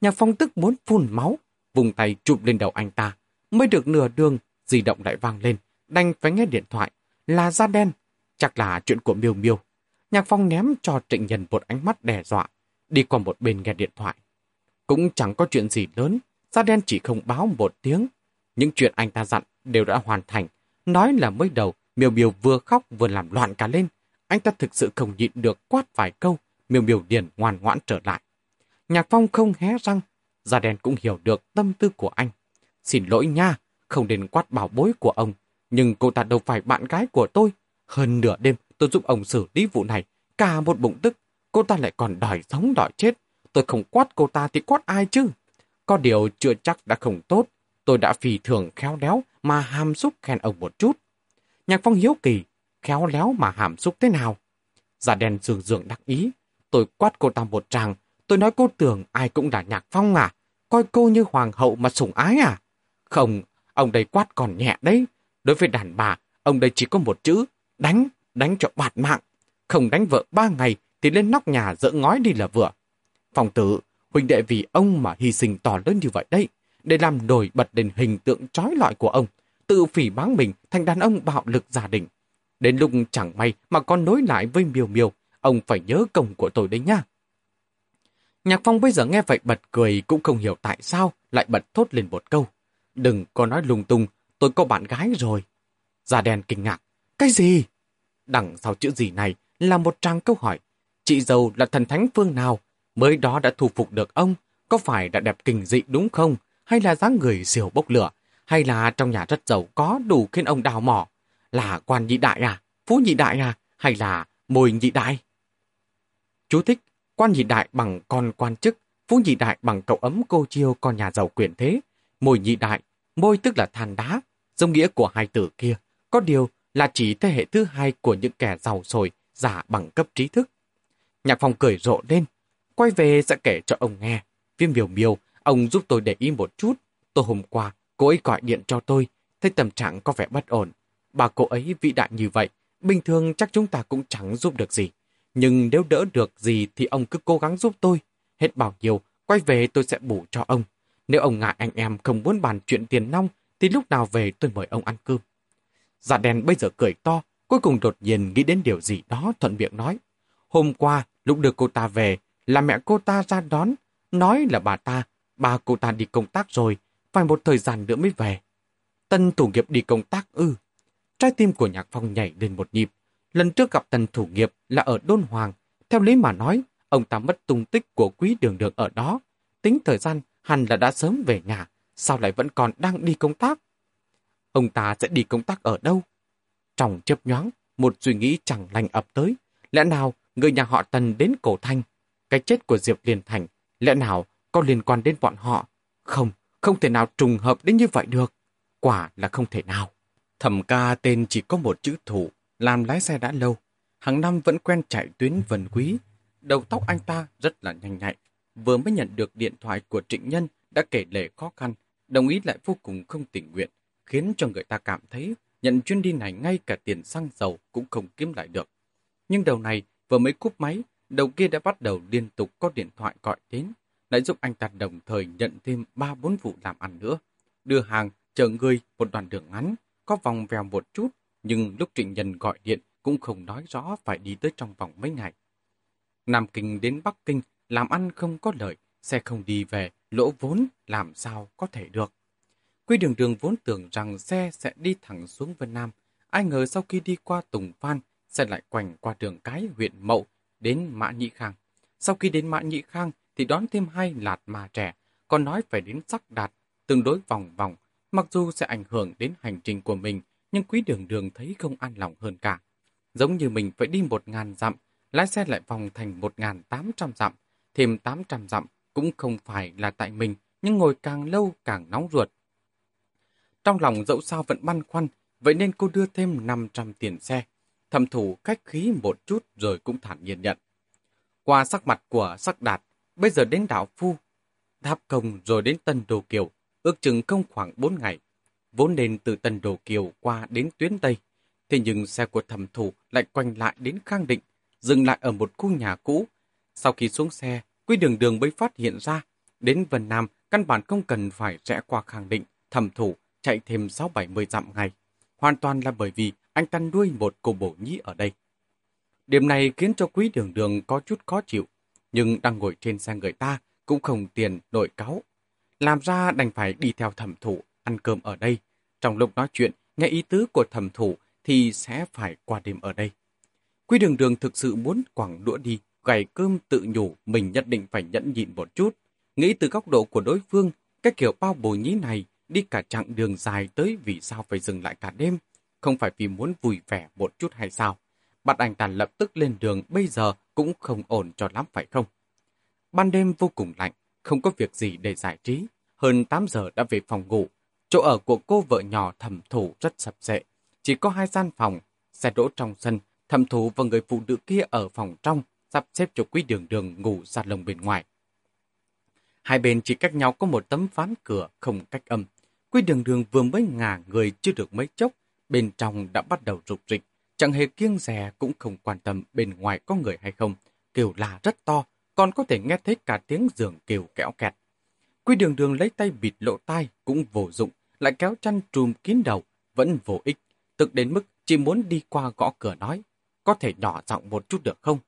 Nhạc Phong tức muốn phun máu, vùng tay chụp lên đầu anh ta. Mới được nửa đường, di động lại vang lên, đành phải nghe điện thoại. Là da đen, chắc là chuyện của Miêu Miêu. Nhạc Phong ném cho Trịnh Nhân một ánh mắt đe dọa, đi qua một bên nghe điện thoại. Cũng chẳng có chuyện gì lớn, da đen chỉ không báo một tiếng. Những chuyện anh ta dặn đều đã hoàn thành. Nói là mới đầu, Miêu Miêu vừa khóc vừa làm loạn cả lên. Anh ta thực sự không nhịn được quát vài câu, Miêu Miêu điền ngoan ngoãn trở lại. Nhạc Phong không hé răng, da đen cũng hiểu được tâm tư của anh. Xin lỗi nha, không đến quát bảo bối của ông, nhưng cô ta đâu phải bạn gái của tôi. Hơn nửa đêm tôi giúp ông xử lý vụ này, cả một bụng tức, cô ta lại còn đòi sống đòi chết. Tôi không quát cô ta thì quát ai chứ? Có điều chưa chắc đã không tốt, tôi đã phì thường khéo léo mà ham xúc khen ông một chút. Nhạc Phong hiếu kỳ, khéo léo mà hàm xúc thế nào? Giả đen dường dường đắc ý, tôi quát cô ta một tràng, tôi nói cô tưởng ai cũng là Nhạc Phong à? Coi cô như hoàng hậu mà sủng ái à? Không, ông đây quát còn nhẹ đấy. Đối với đàn bà, ông đây chỉ có một chữ, đánh, đánh cho bạt mạng. Không đánh vợ ba ngày thì lên nóc nhà dỡ ngói đi là vừa. Phòng tử, huynh đệ vì ông mà hy sinh to lớn như vậy đấy, để làm nổi bật lên hình tượng trói lọi của ông, tự phỉ báng mình thành đàn ông bạo lực gia đình. Đến lúc chẳng may mà con nối lại với miêu miêu, ông phải nhớ công của tôi đấy nha. Nhạc Phong bây giờ nghe vậy bật cười cũng không hiểu tại sao lại bật thốt lên một câu. Đừng có nói lung tung, tôi có bạn gái rồi. Già đen kinh ngạc. Cái gì? Đằng sau chữ gì này là một trang câu hỏi. Chị dâu là thần thánh phương nào? Mới đó đã thu phục được ông? Có phải đã đẹp kinh dị đúng không? Hay là dáng người siêu bốc lửa? Hay là trong nhà rất giàu có đủ khiến ông đào mỏ? Là quan nhị đại à? Phú nhị đại à? Hay là môi nhị đại? Chú thích, quan nhị đại bằng con quan chức, phú nhị đại bằng cậu ấm cô chiêu con nhà giàu quyền thế, môi nhị đại, môi tức là than đá, giống nghĩa của hai từ kia, có điều là chỉ thế hệ thứ hai của những kẻ giàu sồi, giả bằng cấp trí thức. Nhạc phòng cười rộ lên, quay về sẽ kể cho ông nghe. Viêm miều miều, ông giúp tôi để ý một chút. Tôi hôm qua, cô ấy gọi điện cho tôi, thấy tâm trạng có vẻ bất ổn. Bà cô ấy vĩ đại như vậy, bình thường chắc chúng ta cũng chẳng giúp được gì. Nhưng nếu đỡ được gì thì ông cứ cố gắng giúp tôi. Hết bảo nhiều quay về tôi sẽ bù cho ông. Nếu ông ngại anh em không muốn bàn chuyện tiền nong, thì lúc nào về tôi mời ông ăn cơm. Dạ đèn bây giờ cười to, cuối cùng đột nhiên nghĩ đến điều gì đó thuận miệng nói. Hôm qua, lúc đưa cô ta về, là mẹ cô ta ra đón, nói là bà ta, bà cô ta đi công tác rồi, phải một thời gian nữa mới về. Tân thủ nghiệp đi công tác ư. Trái tim của Nhạc Phong nhảy lên một nhịp. Lần trước gặp tân thủ nghiệp là ở Đôn Hoàng. Theo lý mà nói, ông ta mất tung tích của quý đường đường ở đó. Tính thời gian, hẳn là đã sớm về nhà, sao lại vẫn còn đang đi công tác? Ông ta sẽ đi công tác ở đâu? Trong chớp nhoáng, một suy nghĩ chẳng lành ập tới. Lẽ nào người nhà họ Tần đến cổ thanh? Cái chết của Diệp Liên Thành, lẽ nào có liên quan đến bọn họ? Không, không thể nào trùng hợp đến như vậy được. Quả là không thể nào. Thẩm ca tên chỉ có một chữ thủ, làm lái xe đã lâu. Hàng năm vẫn quen chạy tuyến vần quý. Đầu tóc anh ta rất là nhanh nhạy. Vừa mới nhận được điện thoại của trịnh nhân đã kể lể khó khăn, đồng ý lại vô cùng không tình nguyện, khiến cho người ta cảm thấy nhận chuyến đi này ngay cả tiền xăng dầu cũng không kiếm lại được. Nhưng đầu này vừa mới cúp máy, đầu kia đã bắt đầu liên tục có điện thoại gọi đến, lại giúp anh ta đồng thời nhận thêm 3-4 vụ làm ăn nữa. Đưa hàng, chờ người một đoạn đường ngắn, có vòng vèo một chút, nhưng lúc trịnh nhân gọi điện cũng không nói rõ phải đi tới trong vòng mấy ngày. Nam Kinh đến Bắc Kinh làm ăn không có lợi, xe không đi về, lỗ vốn làm sao có thể được. Quy đường đường vốn tưởng rằng xe sẽ đi thẳng xuống Vân Nam, ai ngờ sau khi đi qua Tùng Phan, xe lại quành qua đường cái huyện Mậu đến Mã Nhĩ Khang. Sau khi đến Mã Nhĩ Khang thì đón thêm hai lạt mà trẻ, còn nói phải đến sắc đạt. tương đối vòng vòng, mặc dù sẽ ảnh hưởng đến hành trình của mình, nhưng quý đường đường thấy không an lòng hơn cả. Giống như mình phải đi một ngàn dặm, lái xe lại vòng thành một ngàn tám trăm dặm, thêm tám trăm dặm cũng không phải là tại mình, nhưng ngồi càng lâu càng nóng ruột. Trong lòng dẫu sao vẫn băn khoăn, vậy nên cô đưa thêm 500 tiền xe. Thẩm thủ cách khí một chút rồi cũng thản nhiên nhận. Qua sắc mặt của sắc đạt, bây giờ đến đảo Phu, Tháp Công rồi đến Tân Đồ Kiều, ước chừng không khoảng 4 ngày. Vốn nên từ Tân Đồ Kiều qua đến tuyến Tây, thế nhưng xe của thẩm thủ lại quanh lại đến Khang Định, dừng lại ở một khu nhà cũ. Sau khi xuống xe, Quy Đường Đường mới phát hiện ra, đến Vân Nam căn bản không cần phải rẽ qua Khang Định, thẩm thủ chạy thêm 6-70 dặm ngày. Hoàn toàn là bởi vì anh ta nuôi một cô bổ nhĩ ở đây. Điểm này khiến cho quý đường đường có chút khó chịu, nhưng đang ngồi trên xe người ta cũng không tiền nổi cáo. Làm ra đành phải đi theo thẩm thủ, ăn cơm ở đây. Trong lúc nói chuyện, nghe ý tứ của thẩm thủ thì sẽ phải qua đêm ở đây. quy đường đường thực sự muốn quẳng đũa đi, gầy cơm tự nhủ mình nhất định phải nhẫn nhịn một chút. Nghĩ từ góc độ của đối phương, cái kiểu bao bồ nhí này đi cả chặng đường dài tới vì sao phải dừng lại cả đêm, không phải vì muốn vui vẻ một chút hay sao. Bạn anh ta lập tức lên đường bây giờ cũng không ổn cho lắm phải không? Ban đêm vô cùng lạnh, không có việc gì để giải trí. Hơn 8 giờ đã về phòng ngủ. Chỗ ở của cô vợ nhỏ thẩm thủ rất sập sệ. Chỉ có hai gian phòng, xe đỗ trong sân, thẩm thủ và người phụ nữ kia ở phòng trong, sắp xếp cho quý đường đường ngủ ra lồng bên ngoài. Hai bên chỉ cách nhau có một tấm ván cửa không cách âm. Quý đường đường vừa mới ngả người chưa được mấy chốc, bên trong đã bắt đầu rục rịch. Chẳng hề kiêng rè cũng không quan tâm bên ngoài có người hay không. Kêu là rất to, còn có thể nghe thấy cả tiếng giường kêu kéo kẹt. Quy đường đường lấy tay bịt lỗ tai cũng vô dụng, lại kéo chăn trùm kín đầu, vẫn vô ích. tức đến mức chỉ muốn đi qua gõ cửa nói, có thể nhỏ giọng một chút được không?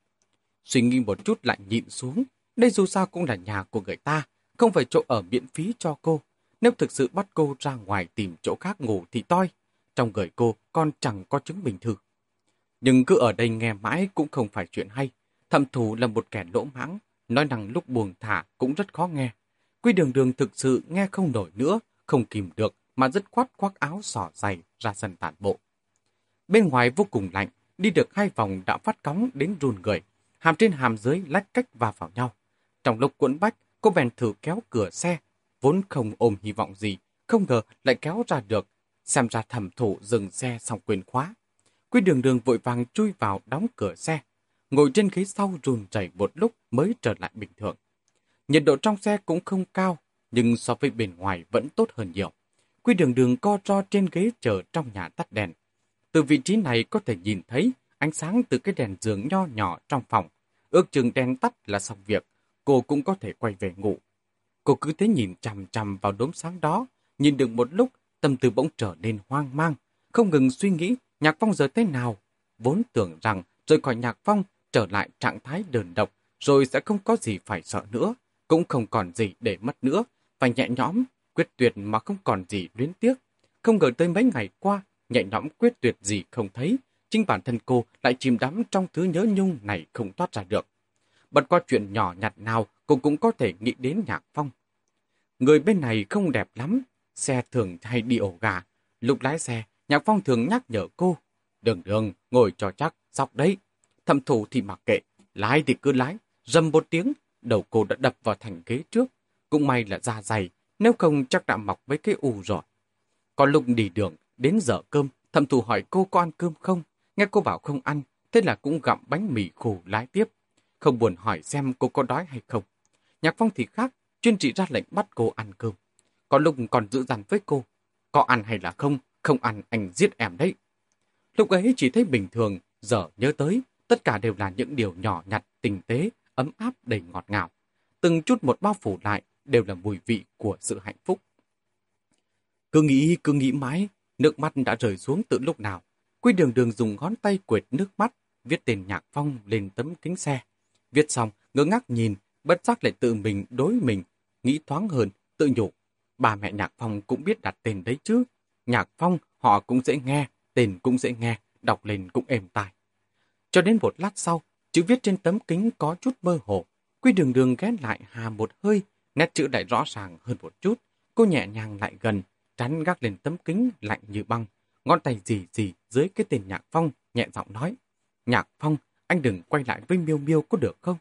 Suy nghĩ một chút lại nhịn xuống, đây dù sao cũng là nhà của người ta, không phải chỗ ở miễn phí cho cô. Nếu thực sự bắt cô ra ngoài tìm chỗ khác ngủ thì toi. Trong người cô còn chẳng có chứng bình thư. Nhưng cứ ở đây nghe mãi cũng không phải chuyện hay. Thẩm thủ là một kẻ lỗ mãng, nói năng lúc buồn thả cũng rất khó nghe. Quy đường đường thực sự nghe không nổi nữa, không kìm được mà rất khoát khoác áo sỏ dày ra sân tản bộ. Bên ngoài vô cùng lạnh, đi được hai vòng đã phát cóng đến run người, hàm trên hàm dưới lách cách va vào nhau. Trong lúc cuốn bách, cô bèn thử kéo cửa xe, vốn không ôm hy vọng gì, không ngờ lại kéo ra được. Xem ra thẩm thủ dừng xe xong quyền khóa. Quy đường đường vội vàng chui vào đóng cửa xe, ngồi trên ghế sau rùn chảy một lúc mới trở lại bình thường. Nhiệt độ trong xe cũng không cao, nhưng so với bên ngoài vẫn tốt hơn nhiều. Quy đường đường co ro trên ghế chờ trong nhà tắt đèn. Từ vị trí này có thể nhìn thấy ánh sáng từ cái đèn giường nho nhỏ trong phòng. Ước chừng đèn tắt là xong việc, cô cũng có thể quay về ngủ. Cô cứ thế nhìn chằm chằm vào đốm sáng đó, nhìn được một lúc, tâm tư bỗng trở nên hoang mang, không ngừng suy nghĩ nhạc phong giờ thế nào. Vốn tưởng rằng rời khỏi nhạc phong trở lại trạng thái đơn độc, rồi sẽ không có gì phải sợ nữa, cũng không còn gì để mất nữa, phải nhẹ nhõm, quyết tuyệt mà không còn gì luyến tiếc. Không ngờ tới mấy ngày qua, nhẹ nhõm quyết tuyệt gì không thấy, chính bản thân cô lại chìm đắm trong thứ nhớ nhung này không thoát ra được. Bật qua chuyện nhỏ nhặt nào, cô cũng có thể nghĩ đến nhạc phong. Người bên này không đẹp lắm, xe thường hay đi ổ gà. Lúc lái xe, nhạc phong thường nhắc nhở cô. Đường đường, ngồi cho chắc, dọc đấy. Thẩm thủ thì mặc kệ, lái thì cứ lái, dầm một tiếng, đầu cô đã đập vào thành ghế trước. Cũng may là da dày, nếu không chắc đã mọc với cái ù rồi. Có lúc đi đường, đến giờ cơm, thẩm thủ hỏi cô có ăn cơm không? Nghe cô bảo không ăn, thế là cũng gặm bánh mì khổ lái tiếp. Không buồn hỏi xem cô có đói hay không. Nhạc phong thì khác, chuyên trị ra lệnh bắt cô ăn cơm. Có lúc còn giữ dằn với cô. Có ăn hay là không, không ăn anh giết em đấy. Lúc ấy chỉ thấy bình thường, giờ nhớ tới, Tất cả đều là những điều nhỏ nhặt, tinh tế, ấm áp đầy ngọt ngào. Từng chút một bao phủ lại đều là mùi vị của sự hạnh phúc. Cứ nghĩ, cứ nghĩ mãi, nước mắt đã rơi xuống từ lúc nào. Quy đường đường dùng ngón tay quệt nước mắt, viết tên Nhạc Phong lên tấm kính xe. Viết xong, ngơ ngác nhìn, bất giác lại tự mình đối mình, nghĩ thoáng hơn, tự nhủ. bà mẹ Nhạc Phong cũng biết đặt tên đấy chứ. Nhạc Phong họ cũng dễ nghe, tên cũng dễ nghe, đọc lên cũng êm tai. Cho đến một lát sau, chữ viết trên tấm kính có chút mơ hồ. Quy đường đường ghé lại hà một hơi, nét chữ lại rõ ràng hơn một chút. Cô nhẹ nhàng lại gần, tránh gác lên tấm kính lạnh như băng, ngón tay gì gì dưới cái tên Nhạc Phong, nhẹ giọng nói. Nhạc Phong, anh đừng quay lại với Miêu Miêu có được không?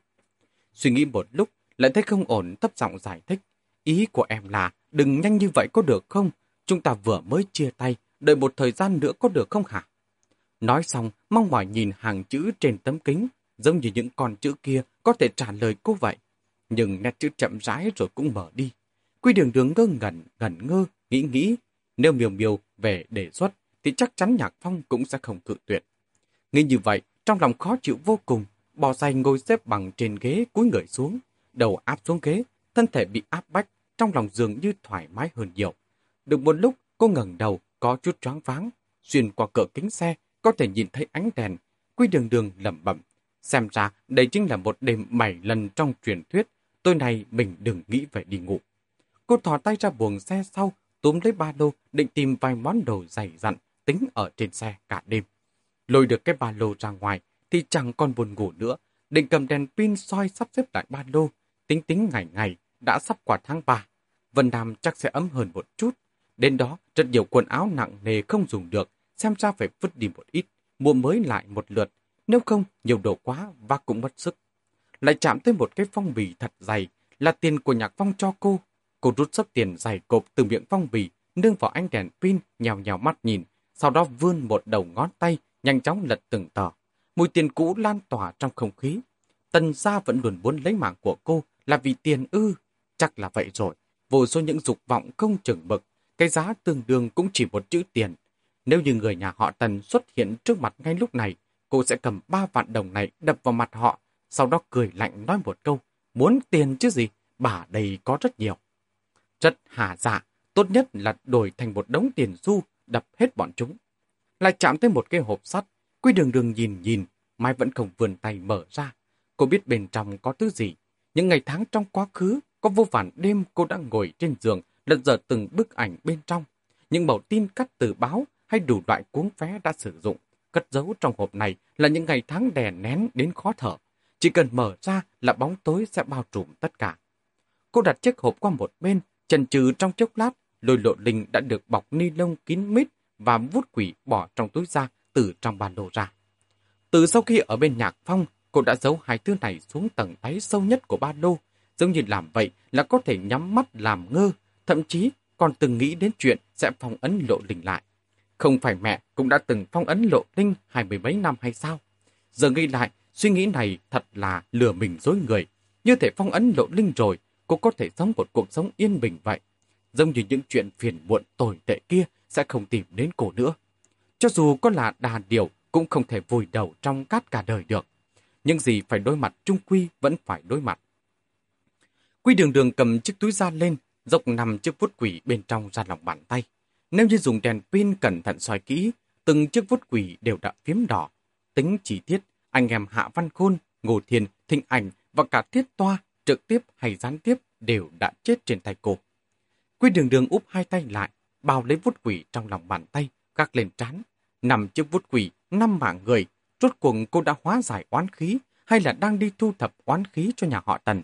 Suy nghĩ một lúc, lại thấy không ổn thấp giọng giải thích. Ý của em là đừng nhanh như vậy có được không? Chúng ta vừa mới chia tay, đợi một thời gian nữa có được không hả? Nói xong, mong mỏi nhìn hàng chữ trên tấm kính, giống như những con chữ kia có thể trả lời cô vậy. Nhưng nét chữ chậm rãi rồi cũng mở đi. Quy đường đường ngơ ngẩn, ngẩn ngơ, nghĩ nghĩ. Nếu miều miều về đề xuất, thì chắc chắn Nhạc Phong cũng sẽ không cự tuyệt. Nghĩ như vậy, trong lòng khó chịu vô cùng, bò dày ngồi xếp bằng trên ghế cúi người xuống, đầu áp xuống ghế, thân thể bị áp bách, trong lòng dường như thoải mái hơn nhiều. Được một lúc, cô ngẩng đầu, có chút choáng váng, xuyên qua cửa kính xe, có thể nhìn thấy ánh đèn. Quy đường đường lẩm bẩm, xem ra đây chính là một đêm bảy lần trong truyền thuyết, tôi này mình đừng nghĩ về đi ngủ. Cô thò tay ra buồng xe sau, túm lấy ba lô, định tìm vài món đồ dày dặn, tính ở trên xe cả đêm. Lôi được cái ba lô ra ngoài, thì chẳng còn buồn ngủ nữa, định cầm đèn pin soi sắp xếp lại ba lô, tính tính ngày ngày, đã sắp qua tháng 3. Vân Nam chắc sẽ ấm hơn một chút. Đến đó, rất nhiều quần áo nặng nề không dùng được, xem ra phải vứt đi một ít, mua mới lại một lượt. Nếu không, nhiều đồ quá, và cũng mất sức. Lại chạm tới một cái phong bì thật dày, là tiền của nhạc phong cho cô. Cô rút sấp tiền dày cộp từ miệng phong bì, nương vào ánh đèn pin, nhào nhào mắt nhìn, sau đó vươn một đầu ngón tay, nhanh chóng lật từng tờ. Mùi tiền cũ lan tỏa trong không khí. Tần gia vẫn luôn muốn lấy mạng của cô là vì tiền ư. Chắc là vậy rồi. Vô số những dục vọng không chừng mực. Cái giá tương đương cũng chỉ một chữ tiền. Nếu như người nhà họ Tần xuất hiện trước mặt ngay lúc này, cô sẽ cầm ba vạn đồng này đập vào mặt họ, sau đó cười lạnh nói một câu. Muốn tiền chứ gì? Bà đây có rất nhiều. Rất hà dạ, tốt nhất là đổi thành một đống tiền xu, đập hết bọn chúng. Lại chạm tới một cái hộp sắt, Quy đường đường nhìn nhìn, Mai vẫn không vươn tay mở ra. Cô biết bên trong có thứ gì. Những ngày tháng trong quá khứ, có vô vàn đêm cô đã ngồi trên giường, lật dở từng bức ảnh bên trong. Những mẫu tin cắt từ báo hay đủ loại cuốn vé đã sử dụng. Cất giấu trong hộp này là những ngày tháng đè nén đến khó thở. Chỉ cần mở ra là bóng tối sẽ bao trùm tất cả. Cô đặt chiếc hộp qua một bên, chần chừ trong chốc lát, lôi lộ linh đã được bọc ni lông kín mít và vút quỷ bỏ trong túi ra từ trong bàn đồ ra. Từ sau khi ở bên nhạc phong, cô đã giấu hai thứ này xuống tầng đáy sâu nhất của ba lô, giống như làm vậy là có thể nhắm mắt làm ngơ, thậm chí còn từng nghĩ đến chuyện sẽ phong ấn lộ linh lại. Không phải mẹ cũng đã từng phong ấn lộ linh hai mươi mấy năm hay sao? Giờ nghĩ lại, suy nghĩ này thật là lừa mình dối người. Như thể phong ấn lộ linh rồi, cô có thể sống một cuộc sống yên bình vậy. Giống như những chuyện phiền muộn tồi tệ kia sẽ không tìm đến cô nữa. Cho dù có là đà điều, cũng không thể vùi đầu trong cát cả đời được. Nhưng gì phải đối mặt trung quy vẫn phải đối mặt. Quy đường đường cầm chiếc túi ra lên, dọc nằm chiếc vút quỷ bên trong ra lòng bàn tay. Nếu như dùng đèn pin cẩn thận soi kỹ, từng chiếc vút quỷ đều đã phím đỏ. Tính chi tiết, anh em Hạ Văn Khôn, Ngô Thiên, Thịnh Ảnh và cả Thiết Toa, trực tiếp hay gián tiếp đều đã chết trên tay cô. Quy đường đường úp hai tay lại, bao lấy vút quỷ trong lòng bàn tay, gác lên trán. Nằm chiếc vút quỷ, năm mạng người, rốt cuộc cô đã hóa giải oán khí hay là đang đi thu thập oán khí cho nhà họ Tần.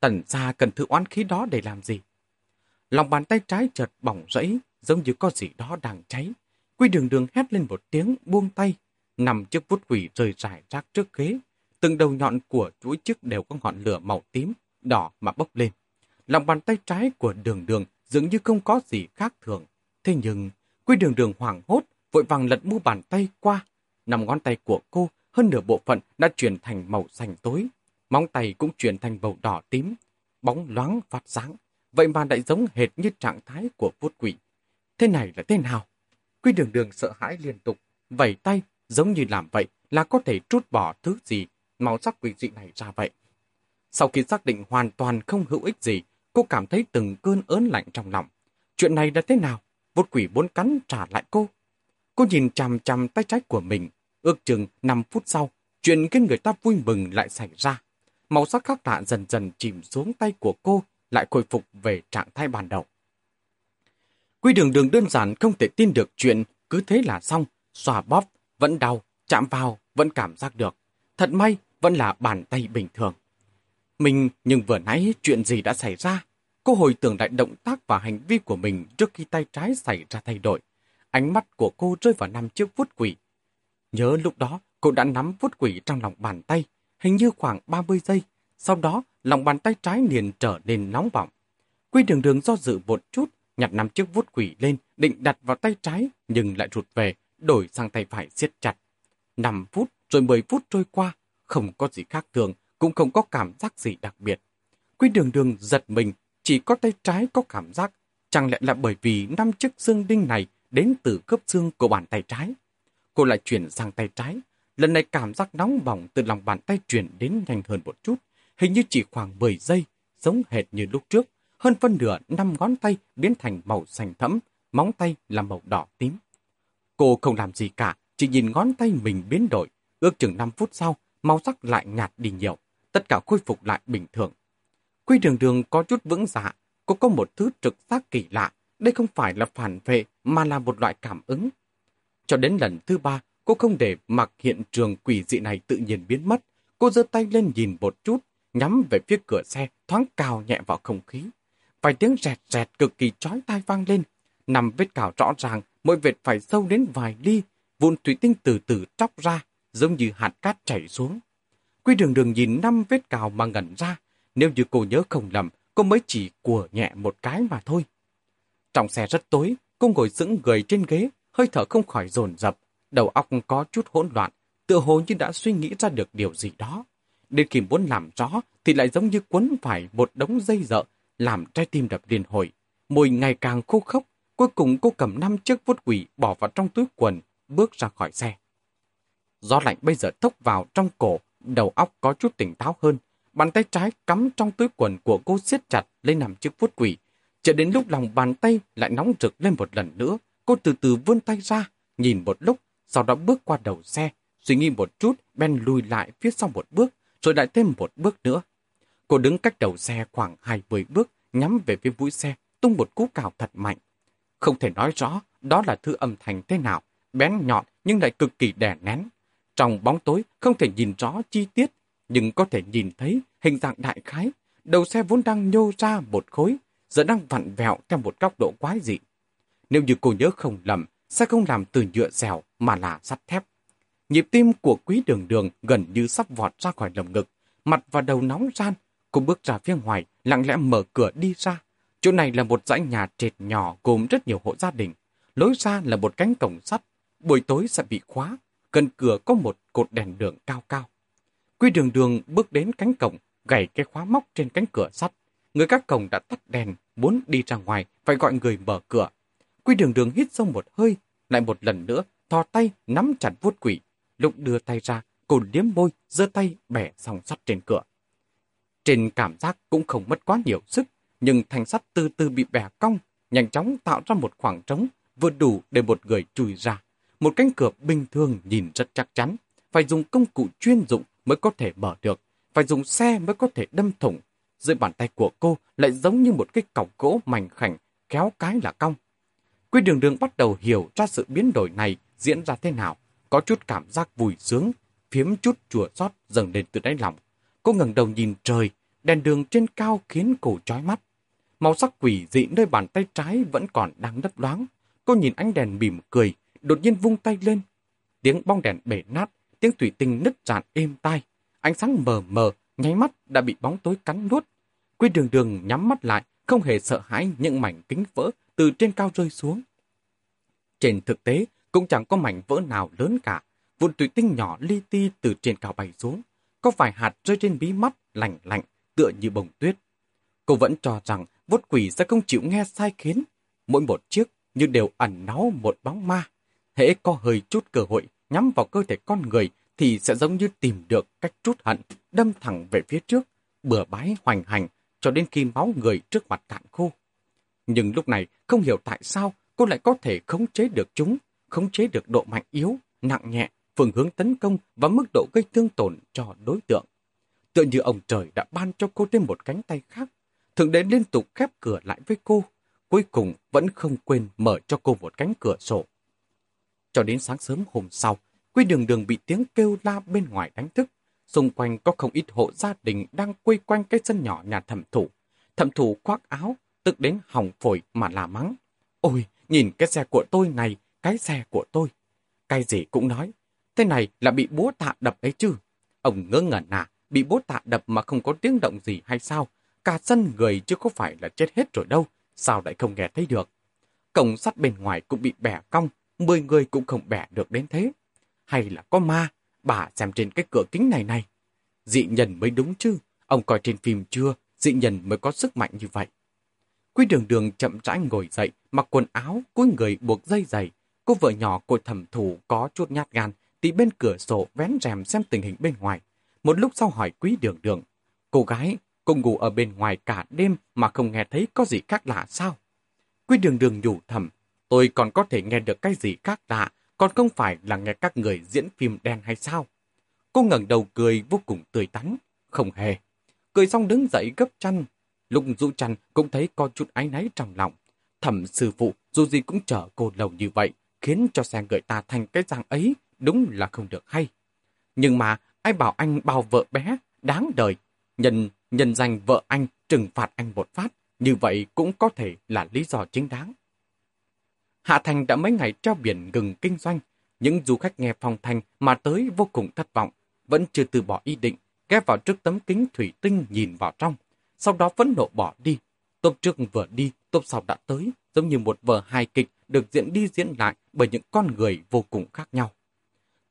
Tần gia cần thứ oán khí đó để làm gì? Lòng bàn tay trái chợt bỏng rẫy, giống như có gì đó đang cháy. Quy đường đường hét lên một tiếng, buông tay. Nằm chiếc vút quỷ rời rải rác trước ghế. Từng đầu nhọn của chuỗi chiếc đều có ngọn lửa màu tím, đỏ mà bốc lên. Lòng bàn tay trái của đường đường dường như không có gì khác thường. Thế nhưng, Quy đường đường hoảng hốt, vội vàng lật mu bàn tay qua. Nằm ngón tay của cô, hơn nửa bộ phận đã chuyển thành màu xanh tối. Móng tay cũng chuyển thành màu đỏ tím. Bóng loáng phát sáng. Vậy mà lại giống hệt như trạng thái của vuốt quỷ. Thế này là thế nào? Quy đường đường sợ hãi liên tục, vẩy tay, giống như làm vậy là có thể trút bỏ thứ gì màu sắc quỷ dị này ra vậy. Sau khi xác định hoàn toàn không hữu ích gì, cô cảm thấy từng cơn ớn lạnh trong lòng. Chuyện này là thế nào? Vút quỷ bốn cắn trả lại cô. Cô nhìn chằm chằm tay trái của mình, ước chừng 5 phút sau, chuyện khiến người ta vui mừng lại xảy ra. Màu sắc khác lạ dần dần chìm xuống tay của cô, lại khôi phục về trạng thái ban đầu. Quy đường đường đơn giản không thể tin được chuyện, cứ thế là xong, xòa bóp, vẫn đau, chạm vào, vẫn cảm giác được. Thật may, vẫn là bàn tay bình thường. Mình, nhưng vừa nãy chuyện gì đã xảy ra? Cô hồi tưởng lại động tác và hành vi của mình trước khi tay trái xảy ra thay đổi. Ánh mắt của cô rơi vào năm chiếc vuốt quỷ. Nhớ lúc đó, cô đã nắm vuốt quỷ trong lòng bàn tay, hình như khoảng 30 giây. Sau đó, lòng bàn tay trái liền trở nên nóng bỏng. Quy đường đường do dự một chút, nhặt năm chiếc vuốt quỷ lên, định đặt vào tay trái, nhưng lại rụt về, đổi sang tay phải siết chặt. 5 phút, rồi 10 phút trôi qua, không có gì khác thường, cũng không có cảm giác gì đặc biệt. Quy đường đường giật mình, chỉ có tay trái có cảm giác, chẳng lẽ là bởi vì năm chiếc xương đinh này đến từ khớp xương của bàn tay trái. Cô lại chuyển sang tay trái, lần này cảm giác nóng bỏng từ lòng bàn tay chuyển đến nhanh hơn một chút, hình như chỉ khoảng 10 giây, giống hệt như lúc trước. Hơn phân nửa năm ngón tay biến thành màu xanh thẫm, móng tay là màu đỏ tím. Cô không làm gì cả, chỉ nhìn ngón tay mình biến đổi. Ước chừng 5 phút sau, màu sắc lại nhạt đi nhiều. Tất cả khôi phục lại bình thường. Quy đường đường có chút vững dạ, cô có một thứ trực giác kỳ lạ. Đây không phải là phản vệ, mà là một loại cảm ứng. Cho đến lần thứ ba, cô không để mặc hiện trường quỷ dị này tự nhiên biến mất. Cô giơ tay lên nhìn một chút, nhắm về phía cửa xe, thoáng cào nhẹ vào không khí. Vài tiếng rẹt rẹt cực kỳ chói tai vang lên. Nằm vết cào rõ ràng, mỗi vệt phải sâu đến vài ly, vụn thủy tinh từ từ tróc ra, giống như hạt cát chảy xuống. Quy đường đường nhìn năm vết cào mà ngẩn ra, nếu như cô nhớ không lầm, cô mới chỉ của nhẹ một cái mà thôi. Trong xe rất tối, cô ngồi sững người trên ghế, hơi thở không khỏi dồn dập, đầu óc có chút hỗn loạn, tựa hồ như đã suy nghĩ ra được điều gì đó. Đến khi muốn làm rõ thì lại giống như quấn phải một đống dây dợ, làm trái tim đập liên hồi. Mùi ngày càng khô khốc, cuối cùng cô cầm năm chiếc vuốt quỷ bỏ vào trong túi quần, bước ra khỏi xe. Gió lạnh bây giờ thốc vào trong cổ, đầu óc có chút tỉnh táo hơn. Bàn tay trái cắm trong túi quần của cô siết chặt lên nằm chiếc vuốt quỷ. Chờ đến lúc lòng bàn tay lại nóng rực lên một lần nữa, cô từ từ vươn tay ra, nhìn một lúc, sau đó bước qua đầu xe, suy nghĩ một chút, Ben lùi lại phía sau một bước, rồi lại thêm một bước nữa. Cô đứng cách đầu xe khoảng 20 bước, nhắm về phía mũi xe, tung một cú cào thật mạnh. Không thể nói rõ đó là thứ âm thanh thế nào, bén nhọn nhưng lại cực kỳ đè nén. Trong bóng tối không thể nhìn rõ chi tiết, nhưng có thể nhìn thấy hình dạng đại khái. Đầu xe vốn đang nhô ra một khối, giờ đang vặn vẹo theo một góc độ quái dị. Nếu như cô nhớ không lầm, sẽ không làm từ nhựa dẻo mà là sắt thép. Nhịp tim của quý đường đường gần như sắp vọt ra khỏi lồng ngực, mặt và đầu nóng ran. Cô bước ra phía ngoài, lặng lẽ mở cửa đi ra. Chỗ này là một dãy nhà trệt nhỏ gồm rất nhiều hộ gia đình. Lối ra là một cánh cổng sắt. Buổi tối sẽ bị khóa. Gần cửa có một cột đèn đường cao cao. Quy đường đường bước đến cánh cổng, gảy cái khóa móc trên cánh cửa sắt. Người các cổng đã tắt đèn, muốn đi ra ngoài, phải gọi người mở cửa. Quy đường đường hít sâu một hơi, lại một lần nữa, thò tay nắm chặt vuốt quỷ. Lúc đưa tay ra, cô liếm môi, giơ tay bẻ dòng sắt trên cửa. Trên cảm giác cũng không mất quá nhiều sức, nhưng thanh sắt từ từ bị bẻ cong, nhanh chóng tạo ra một khoảng trống vừa đủ để một người chui ra. Một cánh cửa bình thường nhìn rất chắc chắn, phải dùng công cụ chuyên dụng mới có thể mở được, phải dùng xe mới có thể đâm thủng. Dưới bàn tay của cô lại giống như một cái cọc gỗ mảnh khảnh, kéo cái là cong. Quy đường đường bắt đầu hiểu ra sự biến đổi này diễn ra thế nào, có chút cảm giác vui sướng, phiếm chút chùa xót dần lên từ đáy lòng. Cô ngẩng đầu nhìn trời, đèn đường trên cao khiến cô chói mắt. Màu sắc quỷ dị nơi bàn tay trái vẫn còn đang lấp loáng. Cô nhìn ánh đèn mỉm cười, đột nhiên vung tay lên. Tiếng bong đèn bể nát, tiếng thủy tinh nứt rạn êm tai. Ánh sáng mờ mờ, nháy mắt đã bị bóng tối cắn nuốt. Quy đường đường nhắm mắt lại, không hề sợ hãi những mảnh kính vỡ từ trên cao rơi xuống. Trên thực tế, cũng chẳng có mảnh vỡ nào lớn cả. Vụn thủy tinh nhỏ li ti từ trên cao bay xuống. Có vài hạt rơi trên bí mắt, lạnh lạnh, tựa như bông tuyết. Cô vẫn cho rằng vốt quỷ sẽ không chịu nghe sai khiến. Mỗi một chiếc như đều ẩn náu một bóng ma. Hễ có hơi chút cơ hội nhắm vào cơ thể con người thì sẽ giống như tìm được cách trút hận, đâm thẳng về phía trước, bừa bái hoành hành cho đến khi máu người trước mặt cạn khô. Nhưng lúc này không hiểu tại sao cô lại có thể khống chế được chúng, khống chế được độ mạnh yếu, nặng nhẹ, phương hướng tấn công và mức độ gây thương tổn cho đối tượng. Tựa như ông trời đã ban cho cô thêm một cánh tay khác. Thượng đế liên tục khép cửa lại với cô, cuối cùng vẫn không quên mở cho cô một cánh cửa sổ. Cho đến sáng sớm hôm sau, Quy đường đường bị tiếng kêu la bên ngoài đánh thức. Xung quanh có không ít hộ gia đình đang quây quanh cái sân nhỏ nhà thẩm thủ. thẩm thủ khoác áo, tức đến hỏng phổi mà là mắng. Ôi, nhìn cái xe của tôi này, cái xe của tôi. Cái gì cũng nói, thế này là bị búa tạ đập ấy chứ. Ông ngớ ngẩn à, bị búa tạ đập mà không có tiếng động gì hay sao? Cả sân người chứ có phải là chết hết rồi đâu, sao lại không nghe thấy được? Cổng sắt bên ngoài cũng bị bẻ cong, mười người cũng không bẻ được đến thế. Hay là có ma? Bà xem trên cái cửa kính này này. Dị nhân mới đúng chứ, ông coi trên phim chưa, dị nhân mới có sức mạnh như vậy. Quý đường đường chậm rãi ngồi dậy, mặc quần áo, cúi người buộc dây giày. Cô vợ nhỏ của thẩm thủ có chút nhát gan, thì bên cửa sổ vén rèm xem tình hình bên ngoài. Một lúc sau hỏi quý đường đường, cô gái, cô ngủ ở bên ngoài cả đêm mà không nghe thấy có gì khác lạ sao? Quý đường đường nhủ thầm, tôi còn có thể nghe được cái gì khác lạ, còn không phải là nghe các người diễn phim đen hay sao? Cô ngẩng đầu cười vô cùng tươi tắn, không hề. Cười xong đứng dậy gấp chăn. Lúc dụ chăn cũng thấy có chút áy náy trong lòng. Thẩm sư phụ dù gì cũng chở cô lâu như vậy, khiến cho xe người ta thành cái dạng ấy, đúng là không được hay. Nhưng mà ai bảo anh bao vợ bé, đáng đời. Nhân, nhân danh vợ anh trừng phạt anh một phát, như vậy cũng có thể là lý do chính đáng. Hạ Thành đã mấy ngày treo biển ngừng kinh doanh. Những du khách nghe phong thanh mà tới vô cùng thất vọng, vẫn chưa từ bỏ ý định, ghé vào trước tấm kính thủy tinh nhìn vào trong. Sau đó vẫn nộ bỏ đi. Tốp trước vừa đi, tốp sau đã tới, giống như một vở hài kịch được diễn đi diễn lại bởi những con người vô cùng khác nhau.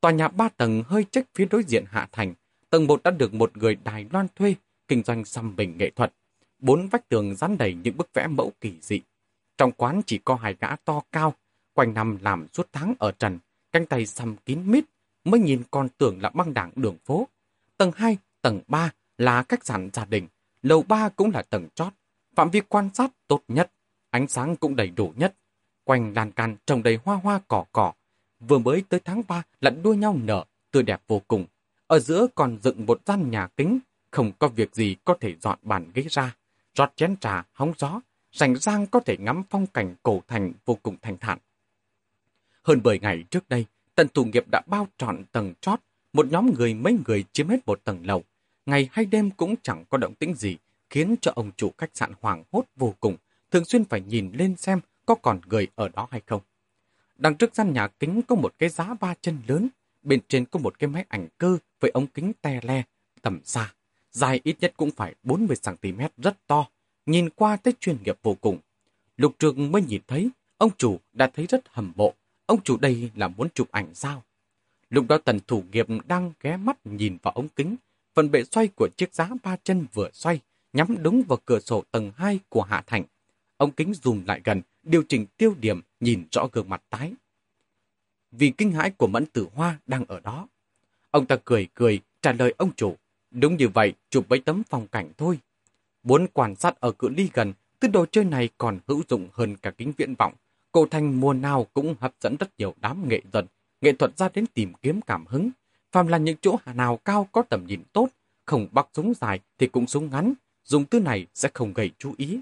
Tòa nhà ba tầng hơi trách phía đối diện Hạ Thành. Tầng một đã được một người Đài Loan thuê, kinh doanh xăm bình nghệ thuật. Bốn vách tường dán đầy những bức vẽ mẫu kỳ dị. Trong quán chỉ có hai gã to cao, quanh năm làm suốt tháng ở trần, cánh tay xăm kín mít, mới nhìn còn tưởng là băng đảng đường phố. Tầng 2, tầng 3 là khách sạn gia đình, lầu 3 cũng là tầng chót, phạm vi quan sát tốt nhất, ánh sáng cũng đầy đủ nhất. Quanh lan can trồng đầy hoa hoa cỏ cỏ, vừa mới tới tháng 3 lẫn đua nhau nở, tươi đẹp vô cùng. Ở giữa còn dựng một gian nhà kính, không có việc gì có thể dọn bàn ghế ra, rót chén trà, hóng gió, rảnh rang có thể ngắm phong cảnh cổ thành vô cùng thanh thản. Hơn 10 ngày trước đây, tần thủ nghiệp đã bao trọn tầng chót, một nhóm người mấy người chiếm hết một tầng lầu. Ngày hay đêm cũng chẳng có động tĩnh gì, khiến cho ông chủ khách sạn hoảng hốt vô cùng, thường xuyên phải nhìn lên xem có còn người ở đó hay không. Đằng trước gian nhà kính có một cái giá ba chân lớn, bên trên có một cái máy ảnh cơ với ống kính te le, tầm xa. Dài ít nhất cũng phải 40cm rất to, nhìn qua tới chuyên nghiệp vô cùng. Lục trường mới nhìn thấy, ông chủ đã thấy rất hầm mộ. Ông chủ đây là muốn chụp ảnh sao? Lúc đó tần thủ nghiệp đang ghé mắt nhìn vào ống kính. Phần bệ xoay của chiếc giá ba chân vừa xoay, nhắm đúng vào cửa sổ tầng 2 của Hạ Thành ông kính dùm lại gần, điều chỉnh tiêu điểm, nhìn rõ gương mặt tái. Vì kinh hãi của Mẫn Tử Hoa đang ở đó. Ông ta cười cười, trả lời ông chủ. Đúng như vậy, chụp mấy tấm phong cảnh thôi. Muốn quan sát ở cự ly gần, thứ đồ chơi này còn hữu dụng hơn cả kính viễn vọng. Cổ thành mùa nào cũng hấp dẫn rất nhiều đám nghệ thuật, nghệ thuật ra đến tìm kiếm cảm hứng. Phàm là những chỗ nào cao có tầm nhìn tốt, không bắt súng dài thì cũng súng ngắn, dùng thứ này sẽ không gây chú ý.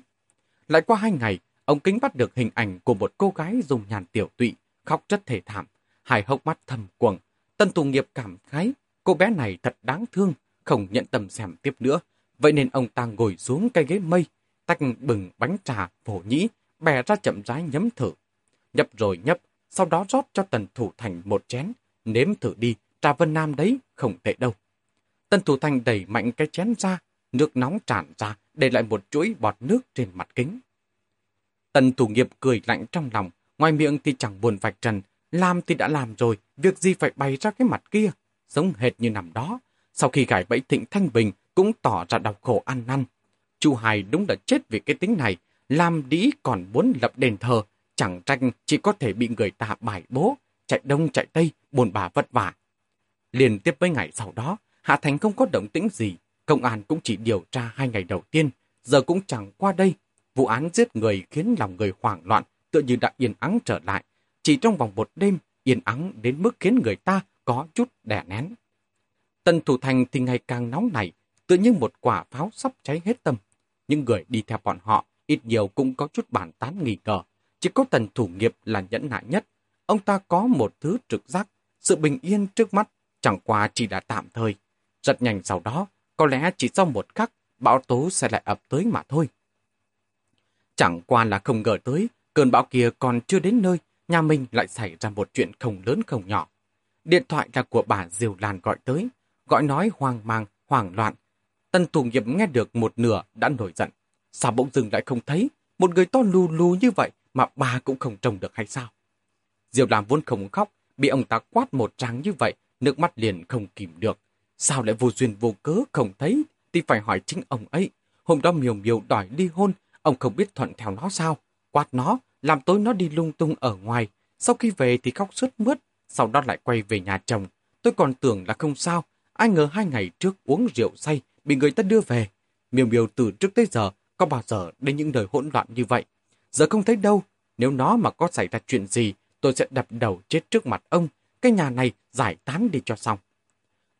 Lại qua hai ngày, ông Kính bắt được hình ảnh của một cô gái dùng nhàn tiểu tụy, khóc rất thể thảm, hai hốc mắt thầm quầng. Tân tù nghiệp cảm khái, cô bé này thật đáng thương, không nhận tâm xem tiếp nữa. Vậy nên ông ta ngồi xuống cây ghế mây, tách bừng bánh trà phổ nhĩ, bè ra chậm rãi nhấm thử. Nhấp rồi nhấp, sau đó rót cho Tần Thủ Thành một chén. Nếm thử đi, trà Vân Nam đấy, không tệ đâu. Tần Thủ Thành đẩy mạnh cái chén ra, nước nóng tràn ra, để lại một chuỗi bọt nước trên mặt kính. Tần Thủ Nghiệp cười lạnh trong lòng, ngoài miệng thì chẳng buồn vạch trần, làm thì đã làm rồi, việc gì phải bày ra cái mặt kia, giống hệt như nằm đó. Sau khi gài bẫy Thịnh Thanh Bình cũng tỏ ra đau khổ ăn năn. Chu Hải đúng là chết vì cái tính này, làm đĩ còn muốn lập đền thờ, chẳng tranh chỉ có thể bị người ta bài bố, chạy đông chạy tây, buồn bà vất vả. Liên tiếp mấy ngày sau đó, Hạ Thành không có động tĩnh gì, công an cũng chỉ điều tra hai ngày đầu tiên, giờ cũng chẳng qua đây. Vụ án giết người khiến lòng người hoảng loạn, tựa như đã yên ắng trở lại. Chỉ trong vòng một đêm, yên ắng đến mức khiến người ta có chút đè nén. Tần Thủ Thành thì ngày càng nóng nảy, tự như một quả pháo sắp cháy hết tâm. Những người đi theo bọn họ, ít nhiều cũng có chút bản tán nghi ngờ. Chỉ có tần thủ nghiệp là nhẫn nại nhất. Ông ta có một thứ trực giác, sự bình yên trước mắt, chẳng qua chỉ đã tạm thời. Rất nhanh sau đó, có lẽ chỉ sau một khắc, bão tố sẽ lại ập tới mà thôi. Chẳng qua là không ngờ tới, cơn bão kia còn chưa đến nơi, nhà mình lại xảy ra một chuyện không lớn không nhỏ. Điện thoại là của bà Diều Lan gọi tới, gọi nói hoang mang, hoảng loạn. Tân thủ nghiệp nghe được một nửa đã nổi giận. Sao bỗng dưng lại không thấy, một người to lù lù như vậy mà bà cũng không trông được hay sao? Diều Lan vốn không khóc, bị ông ta quát một tràng như vậy, nước mắt liền không kìm được. Sao lại vô duyên vô cớ không thấy, thì phải hỏi chính ông ấy. Hôm đó miều miều đòi ly hôn, ông không biết thuận theo nó sao. Quát nó, làm tối nó đi lung tung ở ngoài. Sau khi về thì khóc sướt mướt, sau đó lại quay về nhà chồng. Tôi còn tưởng là không sao, ai ngờ hai ngày trước uống rượu say, bị người ta đưa về. Miều miều từ trước tới giờ, có bao giờ đến những đời hỗn loạn như vậy. Giờ không thấy đâu, nếu nó mà có xảy ra chuyện gì, tôi sẽ đập đầu chết trước mặt ông, cái nhà này giải tán đi cho xong.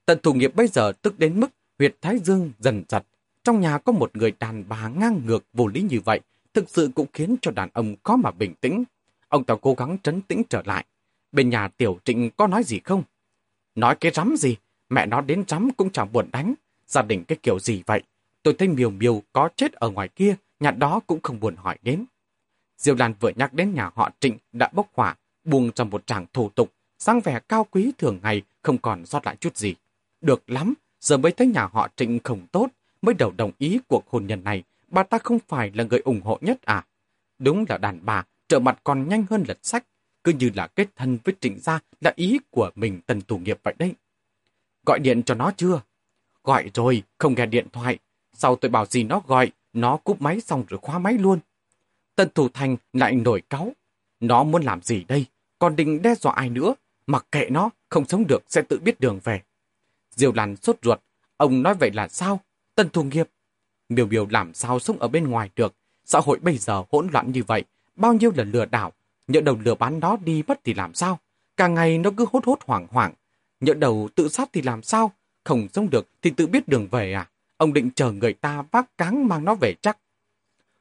Tận thủ nghiệp bây giờ tức đến mức huyệt thái dương dần giật. Trong nhà có một người đàn bà ngang ngược vô lý như vậy, thực sự cũng khiến cho đàn ông khó mà bình tĩnh. Ông ta cố gắng trấn tĩnh trở lại. Bên nhà tiểu trịnh có nói gì không? Nói cái rắm gì? Mẹ nó đến rắm cũng chẳng buồn đánh. Gia đình cái kiểu gì vậy? Tôi thấy miều miều có chết ở ngoài kia, nhà đó cũng không buồn hỏi đến. Diêu Lan vừa nhắc đến nhà họ trịnh đã bốc hỏa, buông ra một tràng thủ tục, sang vẻ cao quý thường ngày không còn sót lại chút gì. Được lắm, giờ mới thấy nhà họ trịnh không tốt, mới đầu đồng ý cuộc hôn nhân này, bà ta không phải là người ủng hộ nhất à? Đúng là đàn bà, trợ mặt còn nhanh hơn lật sách, cứ như là kết thân với trịnh gia là ý của mình tần tù nghiệp vậy đấy. Gọi điện cho nó chưa? Gọi rồi, không nghe điện thoại. Sau tôi bảo gì nó gọi, nó cúp máy xong rồi khóa máy luôn. Tần thủ thành lại nổi cáu. Nó muốn làm gì đây? Còn định đe dọa ai nữa? Mặc kệ nó, không sống được sẽ tự biết đường về. Diều Lan sốt ruột. Ông nói vậy là sao? Tần thủ nghiệp. Miều miều làm sao sống ở bên ngoài được? Xã hội bây giờ hỗn loạn như vậy. Bao nhiêu lần lừa đảo. Nhỡ đầu lừa bán nó đi mất thì làm sao? Càng ngày nó cứ hốt hốt hoảng hoảng. Nhỡ đầu tự sát thì làm sao? Không sống được thì tự biết đường về à? Ông định chờ người ta vác cáng mang nó về chắc.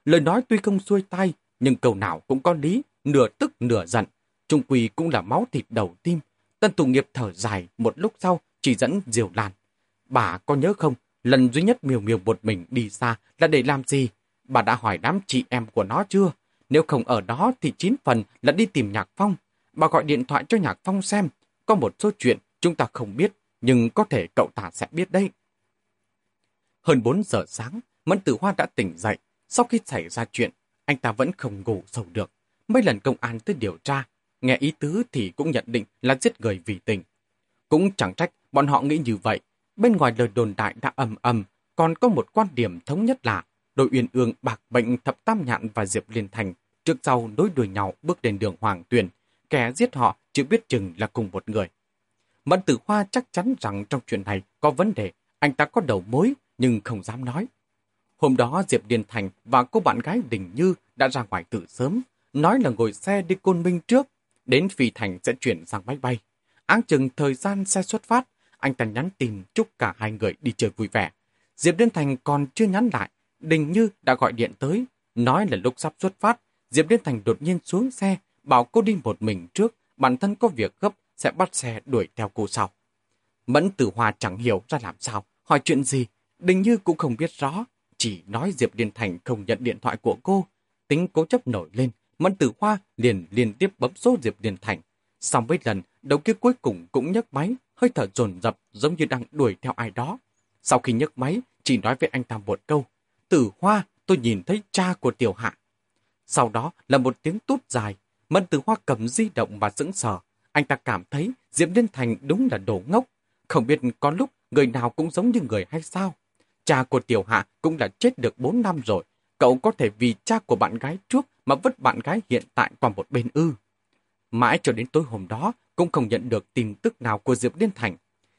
Lời nói tuy không xuôi tay, nhưng câu nào cũng có lý, nửa tức nửa giận. Trung quỳ cũng là máu thịt đầu tim. Tân thủ nghiệp thở dài một lúc sau chỉ dẫn Diều Lan. Bà có nhớ không, lần duy nhất miều miều một mình đi xa là để làm gì? Bà đã hỏi đám chị em của nó chưa? Nếu không ở đó thì chín phần là đi tìm Nhạc Phong. Bà gọi điện thoại cho Nhạc Phong xem. Có một số chuyện chúng ta không biết, nhưng có thể cậu ta sẽ biết đấy. Hơn 4 giờ sáng, Mẫn Tử Hoa đã tỉnh dậy. Sau khi xảy ra chuyện, anh ta vẫn không ngủ sâu được. Mấy lần công an tới điều tra, nghe ý tứ thì cũng nhận định là giết người vì tình. Cũng chẳng trách bọn họ nghĩ như vậy. Bên ngoài lời đồn đại đã ầm ầm, còn có một quan điểm thống nhất là đội uyên ương bạc bệnh thập tam nhạn và Diệp Liên Thành trước sau nối đuôi nhau bước lên đường hoàng tuyển. Kẻ giết họ chưa biết chừng là cùng một người. Mẫn tử hoa chắc chắn rằng trong chuyện này có vấn đề, anh ta có đầu mối nhưng không dám nói. Hôm đó Diệp Liên Thành và cô bạn gái Đình Như đã ra ngoài từ sớm, nói là ngồi xe đi Côn Minh trước, đến Phi Thành sẽ chuyển sang máy bay. Áng chừng thời gian xe xuất phát, anh ta nhắn tin chúc cả hai người đi chơi vui vẻ. Diệp Liên Thành còn chưa nhắn lại, Đình Như đã gọi điện tới, nói là lúc sắp xuất phát, Diệp Liên Thành đột nhiên xuống xe, bảo cô đi một mình trước, bản thân có việc gấp, sẽ bắt xe đuổi theo cô sau. Mẫn Tử Hoa chẳng hiểu ra làm sao, hỏi chuyện gì, Đình Như cũng không biết rõ, chỉ nói Diệp Liên Thành không nhận điện thoại của cô. Tính cố chấp nổi lên, Mẫn Tử Hoa liền liên tiếp bấm số Diệp Liên Thành. Xong với lần, đầu kia cuối cùng cũng nhấc máy, hơi thở dồn dập giống như đang đuổi theo ai đó. Sau khi nhấc máy, chỉ nói với anh ta một câu, Tử Hoa, tôi nhìn thấy cha của Tiểu Hạ. Sau đó là một tiếng tút dài, Mẫn Tử Hoa cầm di động và sững sờ. Anh ta cảm thấy Diệp Liên Thành đúng là đồ ngốc. Không biết có lúc người nào cũng giống như người hay sao. Cha của Tiểu Hạ cũng đã chết được 4 năm rồi. Cậu có thể vì cha của bạn gái trước mà vứt bạn gái hiện tại qua một bên ư. Mãi cho đến tối hôm đó cũng không nhận được tin tức nào của Diệp Liên Thành.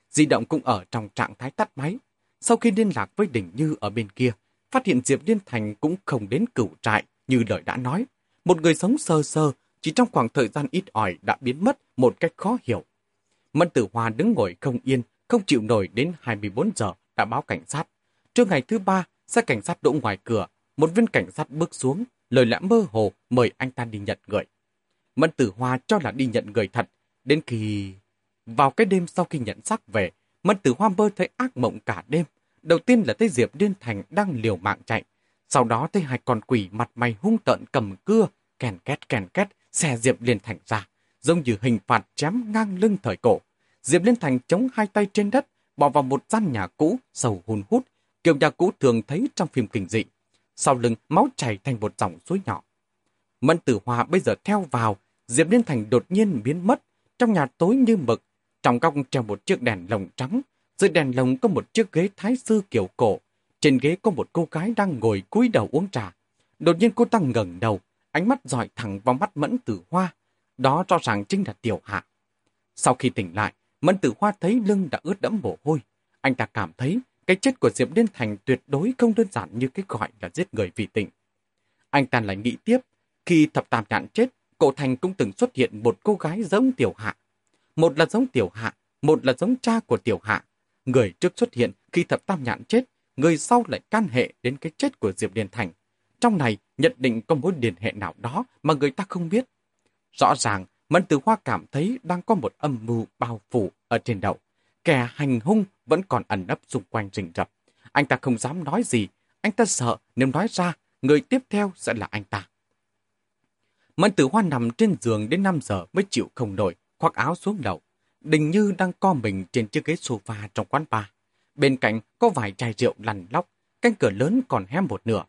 Di động cũng ở trong trạng thái tắt máy. Sau khi liên lạc với Đình Như ở bên kia, phát hiện Diệp Liên Thành cũng không đến cửu trại như lời đã nói. Một người sống sơ sơ, chỉ trong khoảng thời gian ít ỏi đã biến mất một cách khó hiểu. Mân Tử Hoa đứng ngồi không yên, không chịu nổi đến 24 giờ đã báo cảnh sát. Trưa ngày thứ ba, xe cảnh sát đỗ ngoài cửa, một viên cảnh sát bước xuống, lời lẽ mơ hồ mời anh ta đi nhận người. Mẫn tử hoa cho là đi nhận người thật, đến khi... Vào cái đêm sau khi nhận xác về, Mẫn tử hoa mơ thấy ác mộng cả đêm. Đầu tiên là thấy Diệp Liên Thành đang liều mạng chạy. Sau đó thấy hai con quỷ mặt mày hung tợn cầm cưa, kèn két kèn két, xe Diệp Liên Thành ra, giống như hình phạt chém ngang lưng thời cổ. Diệp Liên Thành chống hai tay trên đất, bỏ vào một gian nhà cũ, sầu hun hút, kiểu nhà cũ thường thấy trong phim kinh dị. Sau lưng máu chảy thành một dòng suối nhỏ. Mẫn tử hòa bây giờ theo vào, Diệp Liên Thành đột nhiên biến mất, trong nhà tối như mực, trong góc treo một chiếc đèn lồng trắng, dưới đèn lồng có một chiếc ghế thái sư kiểu cổ, trên ghế có một cô gái đang ngồi cúi đầu uống trà. Đột nhiên cô ta ngẩng đầu, ánh mắt dọi thẳng vào mắt Mẫn Tử Hoa. Đó rõ ràng chính là Tiểu Hạ. Sau khi tỉnh lại, Mẫn Tử Hoa thấy lưng đã ướt đẫm mồ hôi. Anh ta cảm thấy cái chết của Diệp Liên Thành tuyệt đối không đơn giản như cái gọi là giết người vì tình. Anh ta lại nghĩ tiếp, khi thập tam nhạn chết, cổ thành cũng từng xuất hiện một cô gái giống Tiểu Hạ. Một là giống Tiểu Hạ, một là giống cha của Tiểu Hạ. Người trước xuất hiện khi thập tam nhạn chết, người sau lại can hệ đến cái chết của Diệp Điền Thành. Trong này nhận định có mối liên hệ nào đó mà người ta không biết. Rõ ràng, Mẫn Tử Hoa cảm thấy đang có một âm mưu bao phủ ở trên đầu. Kẻ hành hung vẫn còn ẩn nấp xung quanh rình rập. Anh ta không dám nói gì, anh ta sợ nếu nói ra, người tiếp theo sẽ là anh ta. Mẫn Tử Hoa nằm trên giường đến 5 giờ mới chịu không nổi, khoác áo xuống đầu. Đình Như đang co mình trên chiếc ghế sofa trong quán bar. Bên cạnh có vài chai rượu lằn lóc, cánh cửa lớn còn hé một nửa.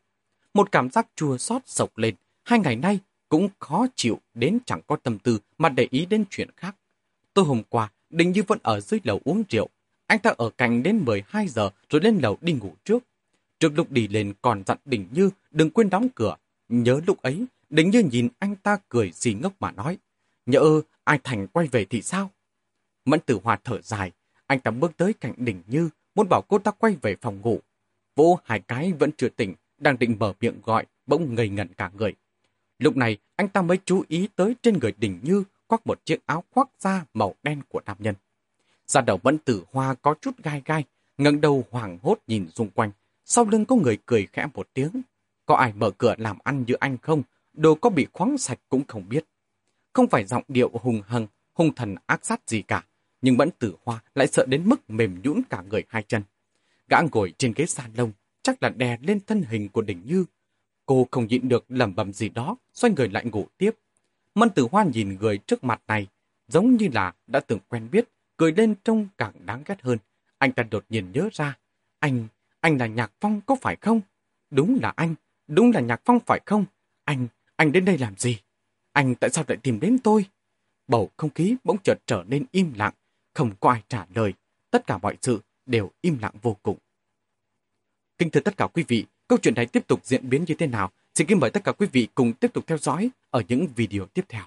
Một cảm giác chua xót sộc lên, hai ngày nay cũng khó chịu đến chẳng có tâm tư mà để ý đến chuyện khác. Tôi hôm qua, Đình Như vẫn ở dưới lầu uống rượu. Anh ta ở cạnh đến 12 giờ rồi lên lầu đi ngủ trước. Trước lúc đi lên còn dặn Đình Như đừng quên đóng cửa. Nhớ lúc ấy, Đình Như nhìn anh ta cười gì ngốc mà nói. Nhỡ ai Thành quay về thì sao? Mẫn tử hòa thở dài, anh ta bước tới cạnh đỉnh Như, muốn bảo cô ta quay về phòng ngủ. Vỗ hai cái vẫn chưa tỉnh, đang định mở miệng gọi, bỗng ngây ngẩn cả người. Lúc này, anh ta mới chú ý tới trên người đỉnh Như khoác một chiếc áo khoác da màu đen của nam nhân. Da đầu mẫn tử hoa có chút gai gai, ngẩng đầu hoảng hốt nhìn xung quanh. Sau lưng có người cười khẽ một tiếng. Có ai mở cửa làm ăn như anh không? Đồ có bị khoáng sạch cũng không biết. Không phải giọng điệu hùng hăng, hung thần ác sát gì cả nhưng vẫn tử hoa lại sợ đến mức mềm nhũn cả người hai chân. Gã ngồi trên ghế salon, chắc là đè lên thân hình của đỉnh như. Cô không nhịn được lẩm bẩm gì đó, xoay người lại ngủ tiếp. Mân tử hoa nhìn người trước mặt này, giống như là đã từng quen biết, cười lên trông càng đáng ghét hơn. Anh ta đột nhiên nhớ ra, anh, anh là Nhạc Phong có phải không? Đúng là anh, đúng là Nhạc Phong phải không? Anh, anh đến đây làm gì? Anh tại sao lại tìm đến tôi? Bầu không khí bỗng chợt trở nên im lặng, không có ai trả lời, tất cả mọi sự đều im lặng vô cùng. Kính thưa tất cả quý vị, câu chuyện này tiếp tục diễn biến như thế nào? Xin kính mời tất cả quý vị cùng tiếp tục theo dõi ở những video tiếp theo.